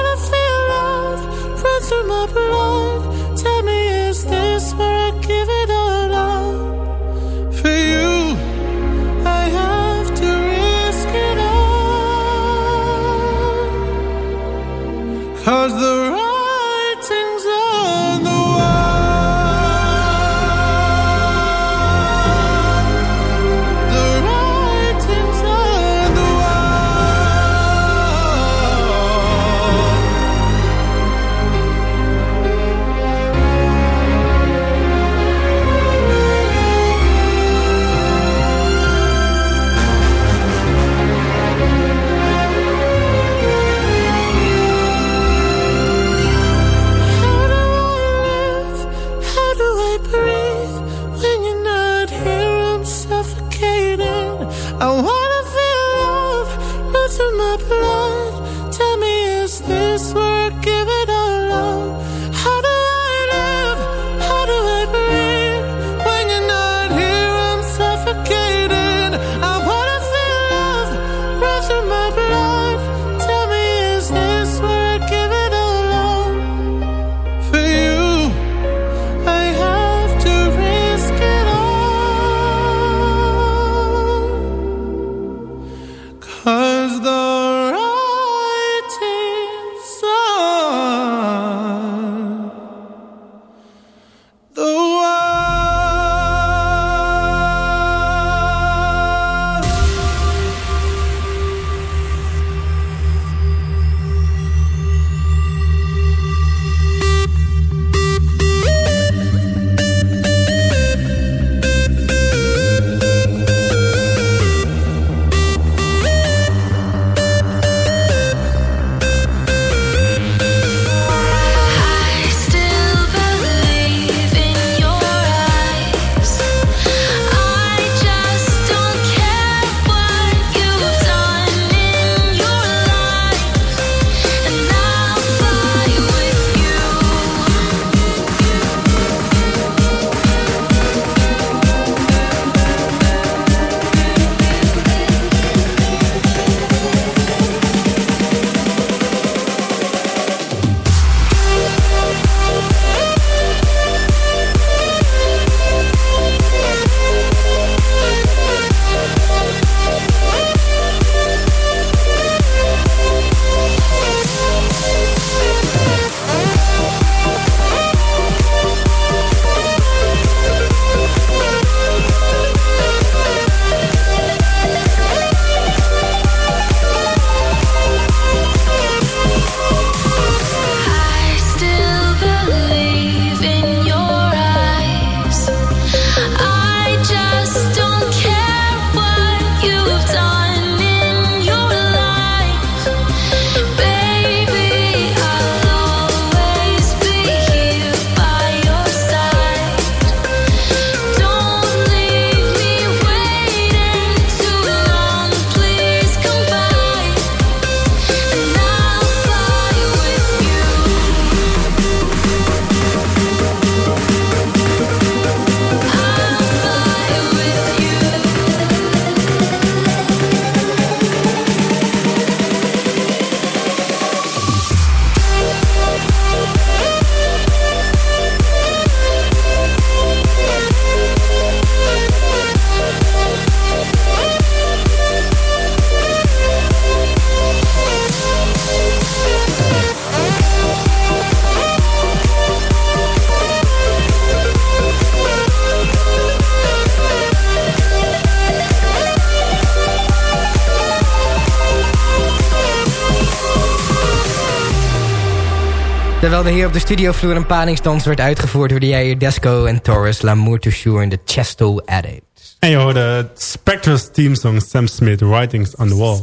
Speaker 4: Terwijl er hier op de studiovloer een paningsdans werd uitgevoerd... door de Jair Desco en Taurus L'amour toujours in de Chesto Addict.
Speaker 6: En je hoorde Spectre's teamsong Sam Smith, Writings on the Wall.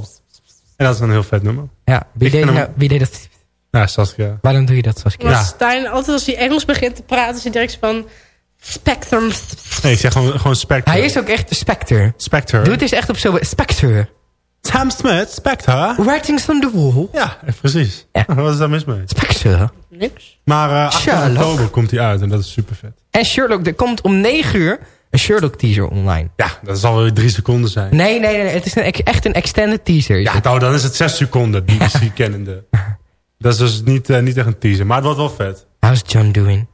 Speaker 6: En dat is een heel vet nummer.
Speaker 4: Ja, wie, deed, nou, wie deed dat?
Speaker 6: Ja, Saskia.
Speaker 4: Waarom doe je dat, Saskia?
Speaker 9: Maar Stijn, altijd als hij Engels begint te praten... is hij direct van... Spectrum.
Speaker 6: Nee, ik zeg gewoon, gewoon Spectre.
Speaker 4: Hij is ook echt de Spectre.
Speaker 6: Spectre.
Speaker 4: Doe het eens echt op zo... Spectre.
Speaker 6: Sam Smith, Spectre.
Speaker 4: Writings on the wall.
Speaker 6: Ja, precies. [LAUGHS] Wat is daar mis mee?
Speaker 4: Spectre.
Speaker 9: Niks.
Speaker 6: Maar eh 8
Speaker 4: Sherlock.
Speaker 6: oktober komt hij uit en dat is super vet.
Speaker 4: En Sherlock, er komt om 9 uur een Sherlock teaser online.
Speaker 6: Ja, dat zal wel drie seconden zijn.
Speaker 4: Nee, nee, nee. Het is een, echt een extended teaser.
Speaker 6: Ja, nou, dan is het 6 seconden, BBC [LAUGHS] kennende. Dat is dus niet, eh, niet echt een teaser, maar het wordt wel vet.
Speaker 4: How's John doing?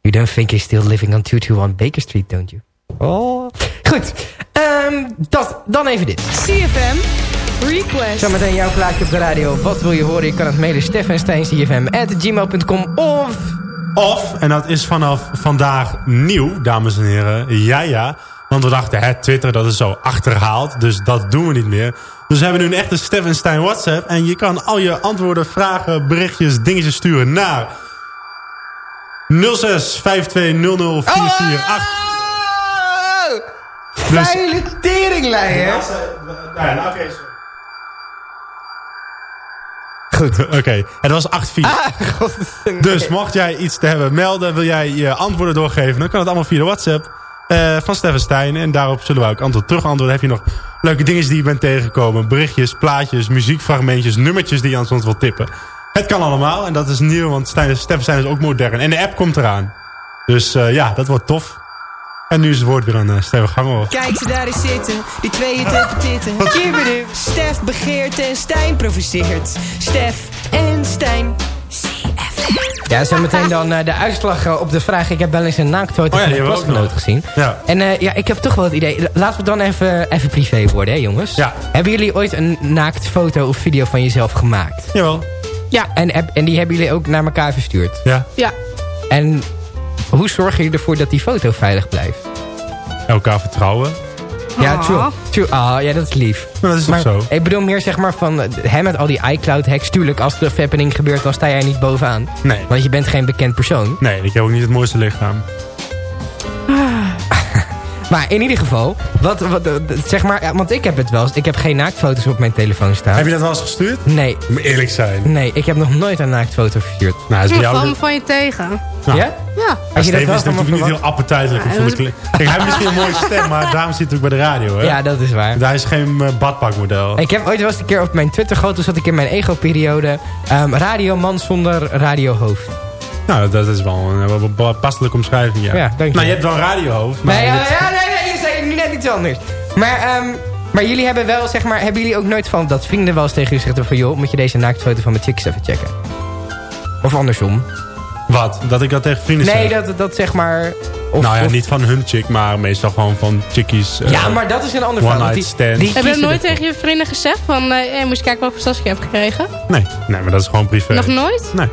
Speaker 4: You don't think he's still living on 221 Baker Street, don't you? Oh. Goed. Ehm, dat, dan even dit.
Speaker 16: CFM Request.
Speaker 4: Zometeen jouw plaatje op de radio. Wat wil je horen? Je kan het mailen steffensteincfm.gmail.com of...
Speaker 6: Of, en dat is vanaf vandaag nieuw, dames en heren, ja ja. Want we dachten, hè, Twitter dat is zo achterhaald, dus dat doen we niet meer. Dus we hebben nu een echte Stefan Stein WhatsApp. En je kan al je antwoorden, vragen, berichtjes, dingetjes sturen naar 06 5200 448. Dus-
Speaker 4: teringleier.
Speaker 6: Ja, nou, oké.
Speaker 4: Goed. [LAUGHS]
Speaker 6: Oké, het was 8-4.
Speaker 4: Ah,
Speaker 6: Dus mocht jij iets te hebben melden, wil jij je antwoorden doorgeven... dan kan het allemaal via de WhatsApp eh, van Steffen Stijn. En daarop zullen wij ook antwoord terug antwoorden. Heb je nog leuke dingen die je bent tegengekomen? Berichtjes, plaatjes, muziekfragmentjes, nummertjes die je aan ons wilt tippen? Het kan allemaal en dat is nieuw, want Steffen Stijn is ook modern. En de app komt eraan. Dus eh, ja, dat wordt tof. En nu is het woord weer aan uh, Steffen Gangerhoff.
Speaker 11: Kijk ze daar eens zitten, die tweeën te petitten. Kibbedu. Stef begeert en Stijn provoceert. Stef en Stijn.
Speaker 4: Ja, zometeen dan eh, de uitslag eh, op de vraag. Ik heb wel eens een naaktfoto
Speaker 6: Oh ja,
Speaker 4: van
Speaker 6: ook
Speaker 4: klasgenoot gezien.
Speaker 6: Ja.
Speaker 4: En eh, ja, ik heb toch wel het idee. Laten we dan even, even privé worden, hè jongens?
Speaker 6: Ja.
Speaker 4: Hebben jullie ooit een naaktfoto of video van jezelf gemaakt?
Speaker 6: Jawel.
Speaker 9: Ja.
Speaker 4: En, heb- en die hebben jullie ook naar elkaar verstuurd?
Speaker 6: Ja.
Speaker 9: Ja.
Speaker 4: En hoe zorgen jullie ervoor dat die foto veilig blijft?
Speaker 6: Elkaar vertrouwen.
Speaker 4: Ja,
Speaker 9: Ah.
Speaker 4: true. true. Ah, ja, dat is lief.
Speaker 6: Maar dat is
Speaker 4: maar
Speaker 6: toch zo?
Speaker 4: ik bedoel meer zeg maar van hem met al die iCloud-hacks. Tuurlijk, als er fappening gebeurt, dan sta jij niet bovenaan.
Speaker 6: Nee.
Speaker 4: Want je bent geen bekend persoon.
Speaker 6: Nee, ik heb ook niet het mooiste lichaam.
Speaker 4: Maar in ieder geval, wat, wat, eh, zeg maar, ja, want ik heb het wel eens. Ik heb geen naaktfoto's op mijn telefoon staan.
Speaker 6: Heb je dat wel eens gestuurd?
Speaker 4: Nee,
Speaker 6: moet eerlijk zijn.
Speaker 4: nee, ik heb nog nooit een naaktfoto verstuurd.
Speaker 6: Nou, is bij
Speaker 9: me van je tegen.
Speaker 6: Nou,
Speaker 4: Ja?
Speaker 9: Ja.
Speaker 6: Ja, Steven is natuurlijk niet heel appetijtelijk.
Speaker 9: Ja,
Speaker 6: voor de
Speaker 9: dat
Speaker 6: kle- Kijk, hij heeft misschien een mooie [LAUGHS] stem, maar daarom zit hij ook bij de radio. Hè?
Speaker 4: Ja, dat is waar.
Speaker 6: Hij is geen eh, badpakmodel.
Speaker 4: Ik heb ooit wel eens een keer op mijn Twitter gehad. Toen zat ik in mijn ego-periode. ehm, radioman zonder radiohoofd.
Speaker 6: Nou, dat is wel een passelijke omschrijving, ja.
Speaker 4: Ja, dank je.
Speaker 6: Nou, je hebt wel een radiohoofd, maar...
Speaker 4: Nee, ja,
Speaker 6: dit-
Speaker 4: ja, nee, nee, je zei nu net iets anders. Maar, ehm, maar jullie hebben wel, zeg maar, hebben jullie ook nooit van dat vrienden wel eens tegen u zeggen van... joh, moet je deze naaktfoto van mijn chicks even checken? Of andersom.
Speaker 6: Wat? Dat ik dat tegen vrienden
Speaker 4: Nee,
Speaker 6: zeg?
Speaker 4: dat, dat zeg maar... Of,
Speaker 6: nou ja,
Speaker 4: of-
Speaker 6: niet van hun chick, maar meestal gewoon van chickies. eh,
Speaker 4: Ja, maar dat is een ander
Speaker 6: One
Speaker 4: verhaal. want
Speaker 6: night
Speaker 4: die-
Speaker 6: stand.
Speaker 4: die
Speaker 9: Heb je nooit tegen je vrienden gezegd van... eh, hey, moest je kijken wat voor tas ik heb gekregen?
Speaker 6: Nee, nee, maar dat is gewoon privé.
Speaker 9: Nog nooit?
Speaker 6: Nee.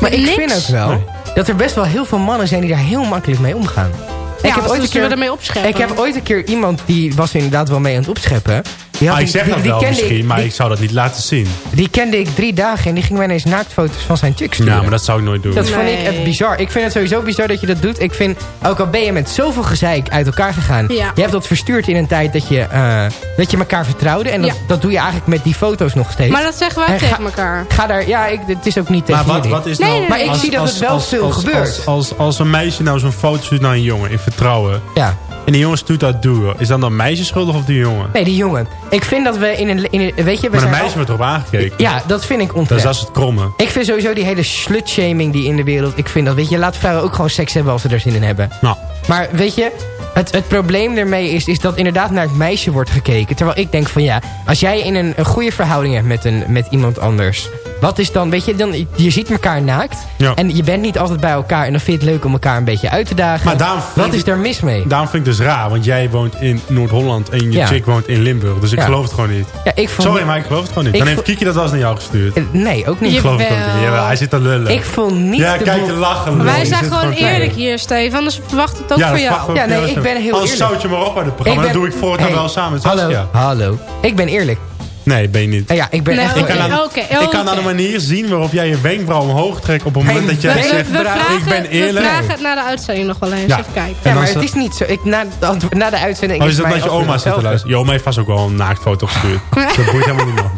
Speaker 4: Maar ik
Speaker 9: Niks?
Speaker 4: vind ook wel
Speaker 6: Nee.
Speaker 4: dat er best wel heel veel mannen zijn die daar heel makkelijk mee omgaan.
Speaker 9: Ja,
Speaker 4: ik, heb ooit een keer,
Speaker 9: ermee opscheppen.
Speaker 4: ik heb ooit een keer iemand die was er inderdaad wel mee aan het opscheppen. Die,
Speaker 6: Ah, ik zeg
Speaker 4: die,
Speaker 6: dat
Speaker 4: die
Speaker 6: wel
Speaker 4: kende
Speaker 6: misschien,
Speaker 4: ik,
Speaker 6: maar
Speaker 4: die,
Speaker 6: ik zou dat niet laten zien.
Speaker 4: die kende ik drie dagen en die ging mij ineens naaktfoto's van zijn chick sturen.
Speaker 6: Ja, maar dat zou ik nooit doen.
Speaker 4: Dat vond ik echt bizar. Ik vind het sowieso bizar dat je dat doet. Ik vind, ook al ben je met zoveel gezeik uit elkaar gegaan.
Speaker 9: Ja.
Speaker 4: Je hebt dat verstuurd in een tijd dat je, eh, dat je elkaar vertrouwde. En dat,
Speaker 9: Ja.
Speaker 4: dat doe je eigenlijk met die foto's nog steeds.
Speaker 9: Maar dat zeggen wij
Speaker 4: En
Speaker 9: tegen
Speaker 4: ga-
Speaker 9: elkaar.
Speaker 4: Ga daar, ja, ik, het is ook niet tegen
Speaker 6: Maar wat, wat is nou...
Speaker 9: nee,
Speaker 4: Maar ik zie dat het wel veel gebeurt.
Speaker 6: Als, als, als een meisje nou zo'n foto stuurt naar een jongen in vertrouwen...
Speaker 4: Ja.
Speaker 6: En die jongen stuurt dat door... is dan dat meisje schuldig of die jongen?
Speaker 4: Nee, die jongen. Ik vind dat we in een... In een weet je, we
Speaker 6: maar een meisje wordt erop aangekeken.
Speaker 4: al- Ja, dat vind ik
Speaker 6: Dus
Speaker 4: onterecht.
Speaker 6: dat is het kromme.
Speaker 4: Ik vind sowieso die hele slutshaming die in de wereld... Ik vind dat, weet je, laat vrouwen ook gewoon seks hebben als ze er zin in hebben.
Speaker 6: Nou,
Speaker 4: Maar weet je, het, het probleem ermee is, is dat inderdaad naar het meisje wordt gekeken. Terwijl ik denk van ja, als jij in een, een goede verhouding hebt met, een, met iemand anders... Wat is dan, weet je, dan, je ziet elkaar naakt.
Speaker 6: Ja.
Speaker 4: En je bent niet altijd bij elkaar. En dan vind je het leuk om elkaar een beetje uit te dagen.
Speaker 6: Maar daarom
Speaker 4: Wat is daar mis mee?
Speaker 6: daarom vind ik dus raar. Want jij woont in Noord-Holland en je
Speaker 4: Ja.
Speaker 6: chick woont in Limburg. Dus ik
Speaker 4: Ja.
Speaker 6: geloof het gewoon niet.
Speaker 4: Ja, ik vond,
Speaker 6: Sorry, maar ik geloof het gewoon niet.
Speaker 4: Ik
Speaker 6: Dan heeft Kiki dat wel eens naar jou gestuurd.
Speaker 4: Eh, Nee, ook niet.
Speaker 6: Ik geloof het niet. Jawel, hij zit te lullen.
Speaker 4: Ik vond niet
Speaker 6: ja, kijk te lachen.
Speaker 9: Maar wij.
Speaker 6: Je
Speaker 9: zijn gewoon
Speaker 6: klein.
Speaker 9: eerlijk hier, Steven. Anders verwacht het ook
Speaker 6: Ja,
Speaker 9: voor jou.
Speaker 4: Ja, nee, ik ben heel
Speaker 6: Anders
Speaker 4: eerlijk.
Speaker 6: zout je maar op bij het programma. Dan doe ik voortaan
Speaker 4: Hey,
Speaker 6: wel samen met
Speaker 4: Hallo, hallo. Ik ben eerlijk.
Speaker 6: Nee, ben je niet.
Speaker 4: Ja, ik ben
Speaker 9: Nee,
Speaker 4: echt
Speaker 6: Ik kan,
Speaker 9: Oké,
Speaker 6: aan, ik kan aan de manier zien waarop jij je wenkbrauw omhoog trekt... op het moment
Speaker 4: Hey,
Speaker 6: dat jij
Speaker 4: we-
Speaker 6: zegt...
Speaker 9: we vragen,
Speaker 6: ik ben eerlijk.
Speaker 9: We vragen het na de uitzending nog wel eens.
Speaker 6: Ja.
Speaker 9: Even kijken.
Speaker 4: Ja, maar het is niet zo. Ik, na, na de uitzending...
Speaker 6: Oh, is dat dat je oma zit te luisteren? Je oma heeft vast ook wel een naaktfoto gestuurd. [LAUGHS] dat boeit helemaal niet man.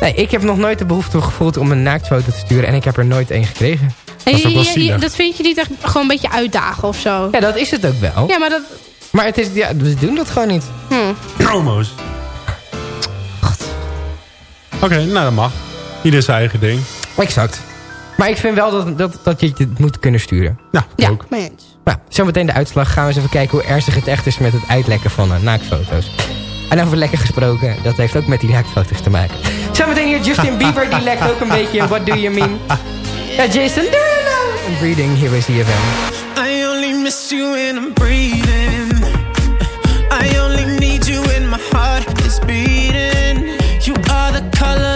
Speaker 4: Nee, ik heb nog nooit de behoefte gevoeld om een naaktfoto te sturen. En ik heb er nooit één gekregen.
Speaker 9: En
Speaker 6: Dat
Speaker 9: dat vind je niet echt gewoon een beetje uitdagen of zo?
Speaker 4: Ja, dat is het ook wel.
Speaker 9: Ja, maar dat...
Speaker 4: Maar het is, ja, we doen dat gewoon niet.
Speaker 9: Hm.
Speaker 6: Homo's. Oké, nou dat mag. Ieder zijn eigen ding.
Speaker 4: Exact. Maar ik vind wel dat, dat, dat je het moet kunnen sturen.
Speaker 6: Nou,
Speaker 9: Ja,
Speaker 6: ook.
Speaker 9: mee eens.
Speaker 4: Nou, zometeen de uitslag. Gaan we eens even kijken hoe ernstig het echt is met het uitlekken van uh, naaktfoto's. En over lekker gesproken, dat heeft ook met die naaktfoto's te maken. Zometeen hier Justin [LAUGHS] Bieber, die lekt ook een beetje. What do you mean? Ja, Jason Derulo. Breeding, hier is DFM.
Speaker 7: I only miss you when I'm breathing. Color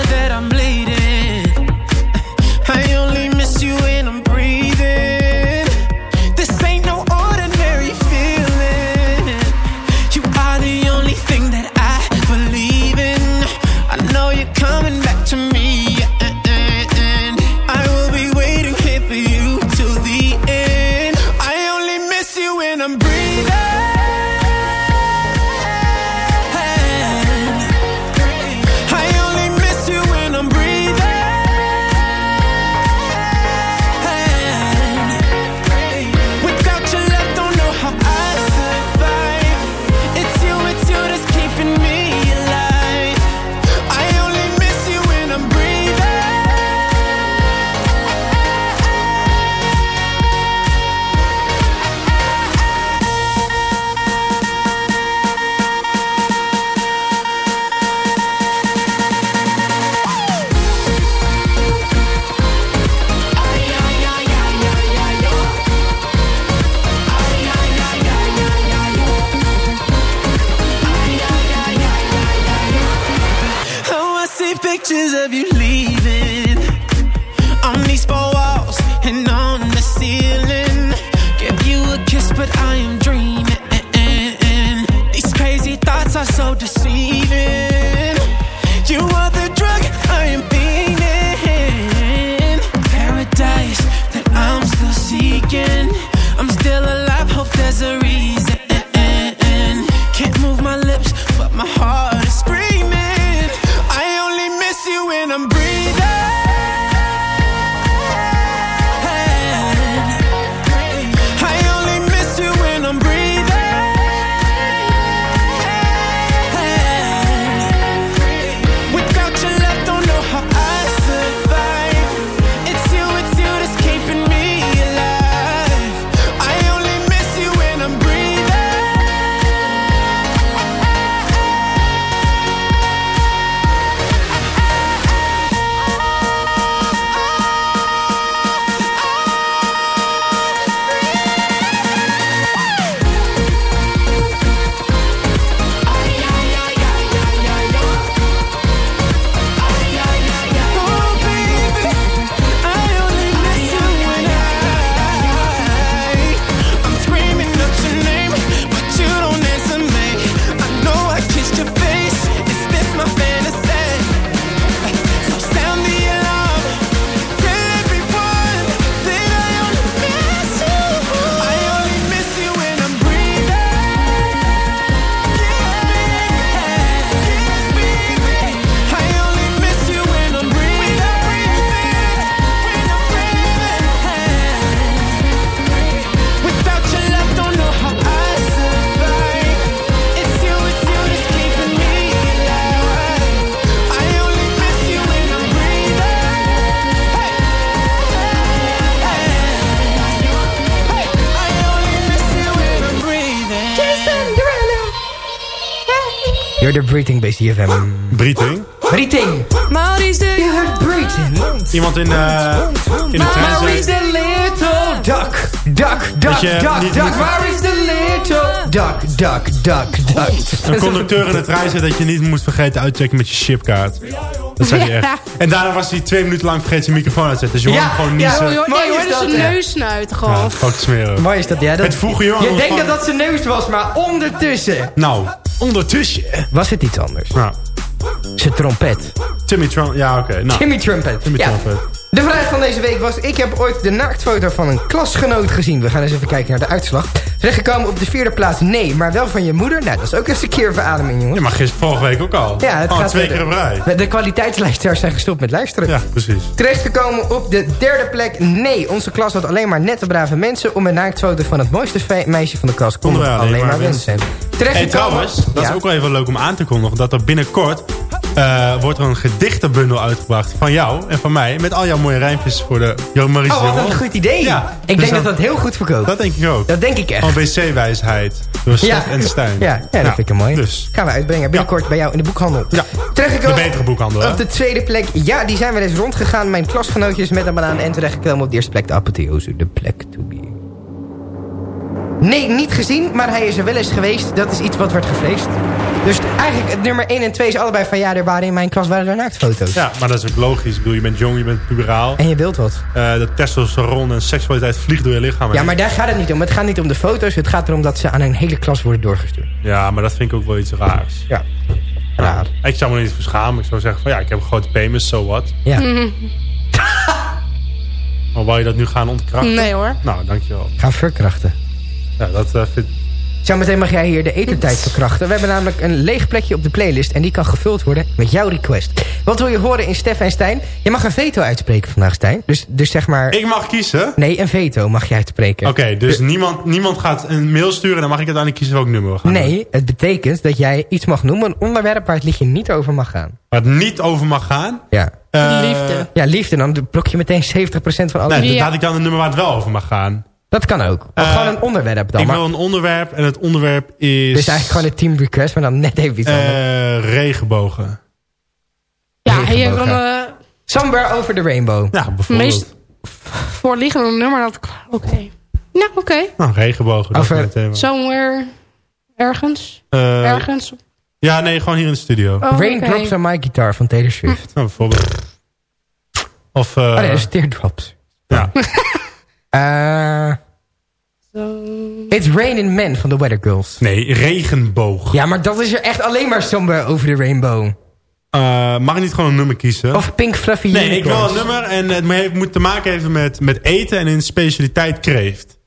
Speaker 7: breathing
Speaker 4: bij CFM.
Speaker 6: Breathing?
Speaker 4: Breathing.
Speaker 16: Maurice de
Speaker 4: You're breathing.
Speaker 6: Iemand in, eh in de trein
Speaker 4: Maurice
Speaker 6: zei...
Speaker 4: the little duck. Duck, duck,
Speaker 6: Dat je
Speaker 4: duck,
Speaker 6: niet
Speaker 4: duck. Maurice the little duck, duck, duck, duck.
Speaker 6: Een conducteur in de trein zei dat je niet moet vergeten uitchecken met je chipkaart. Dat zei hij echt.
Speaker 9: Ja.
Speaker 6: En daarna was hij twee minuten lang vergeten zijn microfoon uit te zetten. Dus je hoort
Speaker 4: Ja,
Speaker 6: hem gewoon
Speaker 4: ja.
Speaker 6: niezen.
Speaker 9: Oh, joh,
Speaker 4: Mooi
Speaker 9: nee,
Speaker 4: is
Speaker 9: hoor,
Speaker 4: dat,
Speaker 9: een
Speaker 4: hè?
Speaker 9: neus snuiten
Speaker 6: Ja,
Speaker 9: gewoon.
Speaker 6: fuck te smeren.
Speaker 4: Mooi is dat, ja. Dat,
Speaker 6: Het vroege jongen
Speaker 4: je denkt dat dat zijn neus was, maar ondertussen
Speaker 6: Nou, ondertussen.
Speaker 4: was het iets anders.
Speaker 6: Nou,
Speaker 4: Zijn trompet.
Speaker 6: Timmy Trump. Ja, oké. Nou,
Speaker 4: Timmy Trumpet.
Speaker 6: Timmy
Speaker 4: Ja.
Speaker 6: Trumpet.
Speaker 4: De vraag van deze week was... Ik heb ooit de naaktfoto van een klasgenoot gezien. We gaan eens even kijken naar de uitslag. Terechtgekomen op de vierde plaats. Nee, maar wel van je moeder. Nou, dat is ook eens een keer verademing, jongens.
Speaker 6: Ja, maar gisteren vorige week ook al.
Speaker 4: Ja, het gaat
Speaker 6: twee keer op rij.
Speaker 4: De kwaliteitsluisteraars zijn gestopt met luisteren.
Speaker 6: Ja, precies.
Speaker 4: Terechtgekomen op de derde plek. Nee, onze klas had alleen maar nette brave mensen. Om een naaktfoto van het mooiste meisje van de klas konden we alleen, maar wensen.
Speaker 6: En trouwens, dat is
Speaker 4: Ja.
Speaker 6: ook wel even leuk om aan te kondigen. Dat er binnenkort eh, wordt er een gedichtenbundel uitgebracht van jou en van mij. Met al jouw mooie rijmpjes voor de Jo Maurice
Speaker 4: Oh, wat een goed idee.
Speaker 6: Ja,
Speaker 4: ik
Speaker 6: dus
Speaker 4: denk dat dat heel goed verkoopt.
Speaker 6: Dat denk ik ook.
Speaker 4: Dat denk ik echt.
Speaker 6: Van wc-wijsheid. Door Stef en Stijn.
Speaker 4: Ja, ja, dat vind ik een mooi.
Speaker 6: Dus.
Speaker 4: Gaan we uitbrengen binnenkort bij jou in de boekhandel.
Speaker 6: Ja.
Speaker 4: Terechtgekomen
Speaker 6: De betere boekhandel?
Speaker 4: Op de tweede plek, ja, die zijn we eens rondgegaan. Mijn klasgenootjes met een banaan. En terechtgekomen op de eerste plek de apotheose. De plek to be. Nee, niet gezien, maar hij is er wel eens geweest. Dat is iets wat wordt gevreesd. Dus eigenlijk het nummer 1 en 2 is allebei van... ja, er waren in mijn klas waren er naaktfoto's.
Speaker 6: Ja, maar dat is ook logisch. Ik bedoel, je bent jong, je bent puberaal.
Speaker 4: En je wilt wat.
Speaker 6: Eh, de testosteron en seksualiteit vliegt door je lichaam.
Speaker 4: Ja, maar daar gaat het niet om. Het gaat niet om de foto's. Het gaat erom dat ze aan een hele klas worden doorgestuurd.
Speaker 6: Ja, maar dat vind ik ook wel iets raars.
Speaker 4: Ja, raar.
Speaker 6: Ik zou me niet verschamen. Ik zou zeggen van ja, ik heb een grote penis, so what.
Speaker 4: Ja. [LAUGHS]
Speaker 6: Maar wou je dat nu gaan ontkrachten?
Speaker 9: Nee hoor.
Speaker 6: Nou, dankjewel.
Speaker 4: Gaan verkrachten.
Speaker 6: Ja, dat eh, vind
Speaker 4: Zometeen mag jij hier de etertijd verkrachten. We hebben namelijk een leeg plekje op de playlist... en die kan gevuld worden met jouw request. Wat wil je horen in Stef en Stijn? Je mag een veto uitspreken vandaag, Stijn. Dus, dus zeg maar...
Speaker 6: Ik mag kiezen?
Speaker 4: Nee, een veto mag je uitspreken.
Speaker 6: Oké, dus niemand, niemand gaat een mail sturen... en dan mag ik uiteindelijk kiezen welk nummer we gaan doen.
Speaker 4: Nee, het betekent dat jij iets mag noemen... een onderwerp waar het liedje niet over mag gaan.
Speaker 6: Waar het niet over mag gaan?
Speaker 4: Ja.
Speaker 6: Eh,
Speaker 9: Liefde.
Speaker 4: Ja, liefde. Dan blok je meteen 70% van alle...
Speaker 6: Nee, dan
Speaker 9: Ja.
Speaker 6: laat ik dan een nummer waar het wel over mag gaan.
Speaker 4: Dat kan ook. Of
Speaker 6: Eh,
Speaker 4: gewoon een onderwerp dan.
Speaker 6: ik
Speaker 4: Maar,
Speaker 6: wil een onderwerp en het onderwerp is...
Speaker 4: dus eigenlijk gewoon een team request, maar dan net even iets anders.
Speaker 6: eh regenbogen.
Speaker 9: Ja, hier
Speaker 4: Regenbogen.
Speaker 9: kan uh,
Speaker 4: Somewhere over the rainbow.
Speaker 6: Ja, bijvoorbeeld.
Speaker 9: meest voorliggende nummer. dat Oké. Nou, oké.
Speaker 6: Nou, regenbogen. Dat
Speaker 4: Over-
Speaker 6: thema.
Speaker 9: Somewhere. Ergens.
Speaker 6: Eh,
Speaker 9: Ergens.
Speaker 6: Ja, nee, gewoon hier in de studio.
Speaker 9: Oh,
Speaker 4: Raindrops on My Guitar van Taylor Swift.
Speaker 6: Nou, bijvoorbeeld. Of, eh,
Speaker 4: oh nee, dat is Teardrops.
Speaker 6: ja. [LAUGHS]
Speaker 4: Eh It's Raining Men van The Weather Girls.
Speaker 6: Nee, regenboog.
Speaker 4: Ja, maar dat is er echt alleen maar Somewhere Over the Rainbow.
Speaker 6: Eh, mag ik niet gewoon een nummer kiezen?
Speaker 4: Of Pink Fluffy
Speaker 6: nee, ik wil een nummer en het heeft- moet te maken hebben met, met eten en in specialiteit kreeft.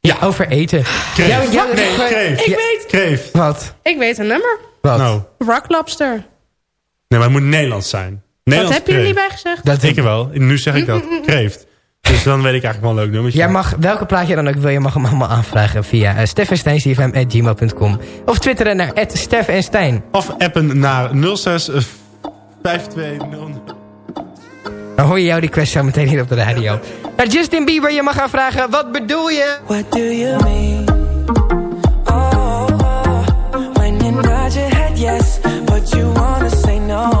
Speaker 4: Ja, over eten.
Speaker 6: Kreeft.
Speaker 4: Ja, ja,
Speaker 6: nee,
Speaker 4: ja,
Speaker 6: kreeft.
Speaker 9: Ik weet,
Speaker 6: Kreeft.
Speaker 4: Wat?
Speaker 9: ik weet een nummer.
Speaker 4: Wat?
Speaker 6: Nou,
Speaker 9: Rock Lobster.
Speaker 6: nee, maar het moet Nederlands zijn.
Speaker 9: Wat
Speaker 6: Nederlands
Speaker 9: heb je er niet bij gezegd?
Speaker 4: Dat
Speaker 6: Ik wel. Nu zeg ik dat. Kreeft. Dus dan weet ik eigenlijk wel een leuk nummertje.
Speaker 4: Jij mag, welke plaat je dan ook wil, je mag hem allemaal aanvragen via uh, steffensteincfm.gmail.com of twitteren naar Stef en Stijn.
Speaker 6: Of appen naar 06 5200.
Speaker 4: Dan hoor je jouw request zo meteen hier op de radio. Naar Justin Bieber, je mag aanvragen, wat bedoel je?
Speaker 11: What do you mean? Oh, oh, when you nod your head yes, but you wanna say no.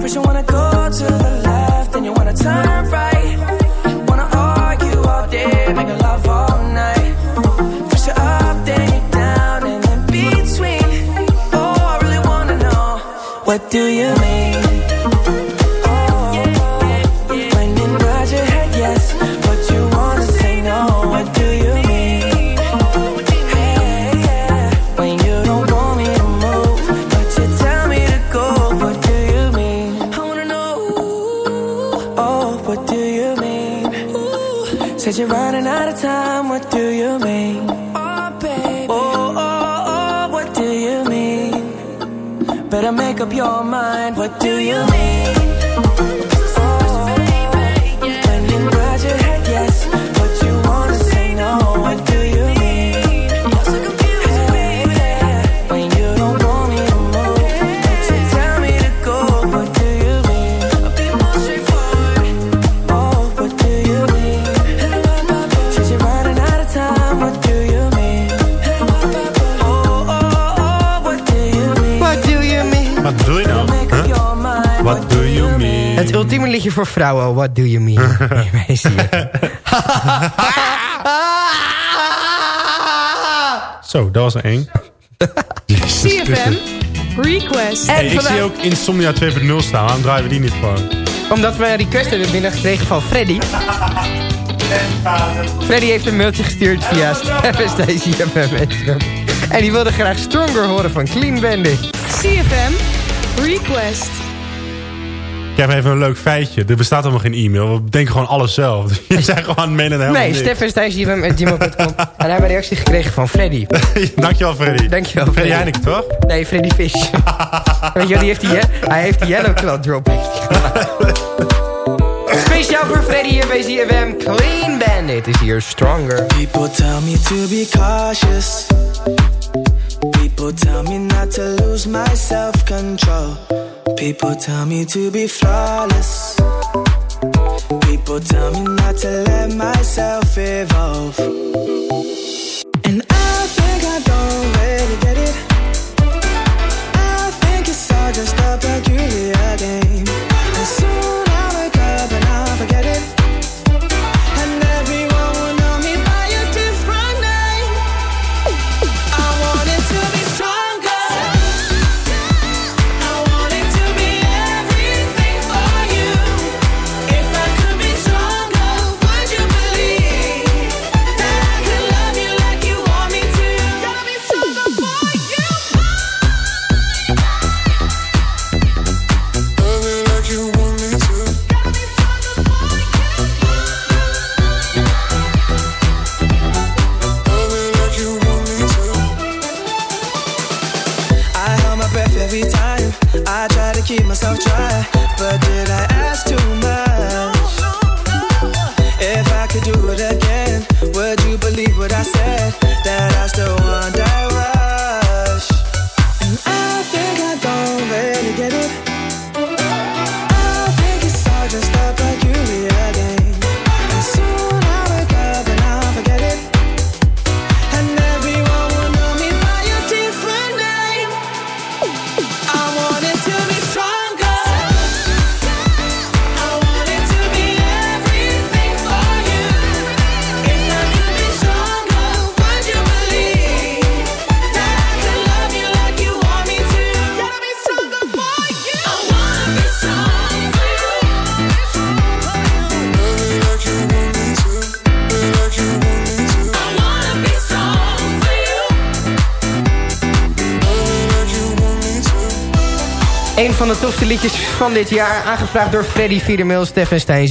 Speaker 11: First you wanna go to the left, then you wanna turn right. Wanna argue all day, make love all night. First you're up, then you're down, and in between. Oh, I really wanna know, what do you mean?
Speaker 4: Ultieme liedje voor vrouwen, what do you mean? [LAUGHS]
Speaker 6: Zo, dat was een eng.
Speaker 9: CFM Request.
Speaker 4: En
Speaker 6: Hey, ik zie ook Insomnia 2.0 staan. Waarom draaien we die niet gewoon?
Speaker 4: Omdat we een request hebben binnengekregen van Freddy. Freddy heeft een mailtje gestuurd via steffenstacy.fm. En die wilde graag Stronger horen van Clean Bandit.
Speaker 9: CFM Request.
Speaker 6: Ik heb even een leuk feitje. Er bestaat helemaal geen e-mail. We denken gewoon alles zelf. [LAUGHS] Je zijn gewoon mailen en helemaal
Speaker 4: Nee,
Speaker 6: niks.
Speaker 4: steffenstacy.gmail.com. [LAUGHS] En hij hebben een reactie gekregen van Freddy. [LAUGHS]
Speaker 6: Dankjewel, Freddy.
Speaker 4: Dankjewel,
Speaker 6: Freddy
Speaker 4: Freddy.
Speaker 6: Heineken, toch?
Speaker 4: Nee, Freddy Fish. Weet je wat, die heeft die, hij heeft die yellow cloud drop. heeft. Speciaal voor Freddy hier bij ZFM. Clean Bandit is hier stronger.
Speaker 17: People tell me to be cautious. People tell me not to lose my self control.
Speaker 11: People tell me to be flawless. People tell me not to let myself evolve. And I think I don't really get it.
Speaker 4: Van dit jaar. Aangevraagd door Freddy Vierdermail, Stefan Stijn,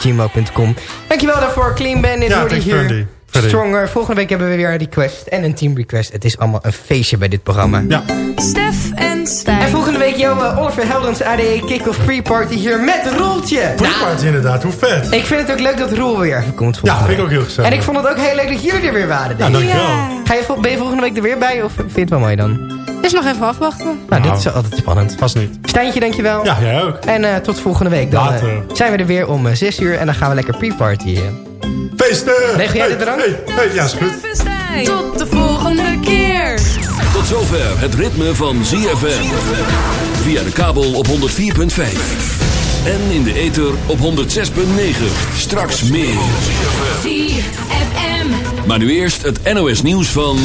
Speaker 4: gmail.com. Dankjewel daarvoor. Clean Bandit
Speaker 6: Ja,
Speaker 4: hoorde hier.
Speaker 6: Freddy. Freddy.
Speaker 4: Stronger. Volgende week hebben we weer een request en een team request. Het is allemaal een feestje bij dit programma.
Speaker 6: Ja.
Speaker 5: Stef en Stijn.
Speaker 4: En volgende week jouw Oliver Heldens ADE Kick-Off Pre-Party hier met Roeltje.
Speaker 6: Pre-party inderdaad, hoe vet.
Speaker 4: Ik vind het ook leuk dat Roel weer even komt
Speaker 6: Ja, vind ik ook heel gezellig.
Speaker 4: En ik vond het ook heel leuk dat jullie er weer waren.
Speaker 6: Ja, dankjewel.
Speaker 4: Ga je, vol- ben je volgende week er weer bij of vind je het wel mooi dan?
Speaker 9: Dus nog even afwachten.
Speaker 4: Nou, dit is altijd spannend.
Speaker 6: Vast niet.
Speaker 4: Stijntje, dankjewel.
Speaker 6: Ja, jij ook.
Speaker 4: En eh, tot volgende week. Dan eh, zijn we er weer om 6 uur en dan gaan we lekker pre-partyen.
Speaker 6: Feesten!
Speaker 4: Regel jij
Speaker 6: Hey,
Speaker 4: de drank?
Speaker 6: Hey, hey, ja, is goed.
Speaker 5: Tot de volgende keer.
Speaker 2: Tot zover het ritme van ZFM. Via de kabel op 104.5. En in de ether op 106.9. Straks meer.
Speaker 15: ZFM.
Speaker 2: Maar nu eerst het NOS nieuws van...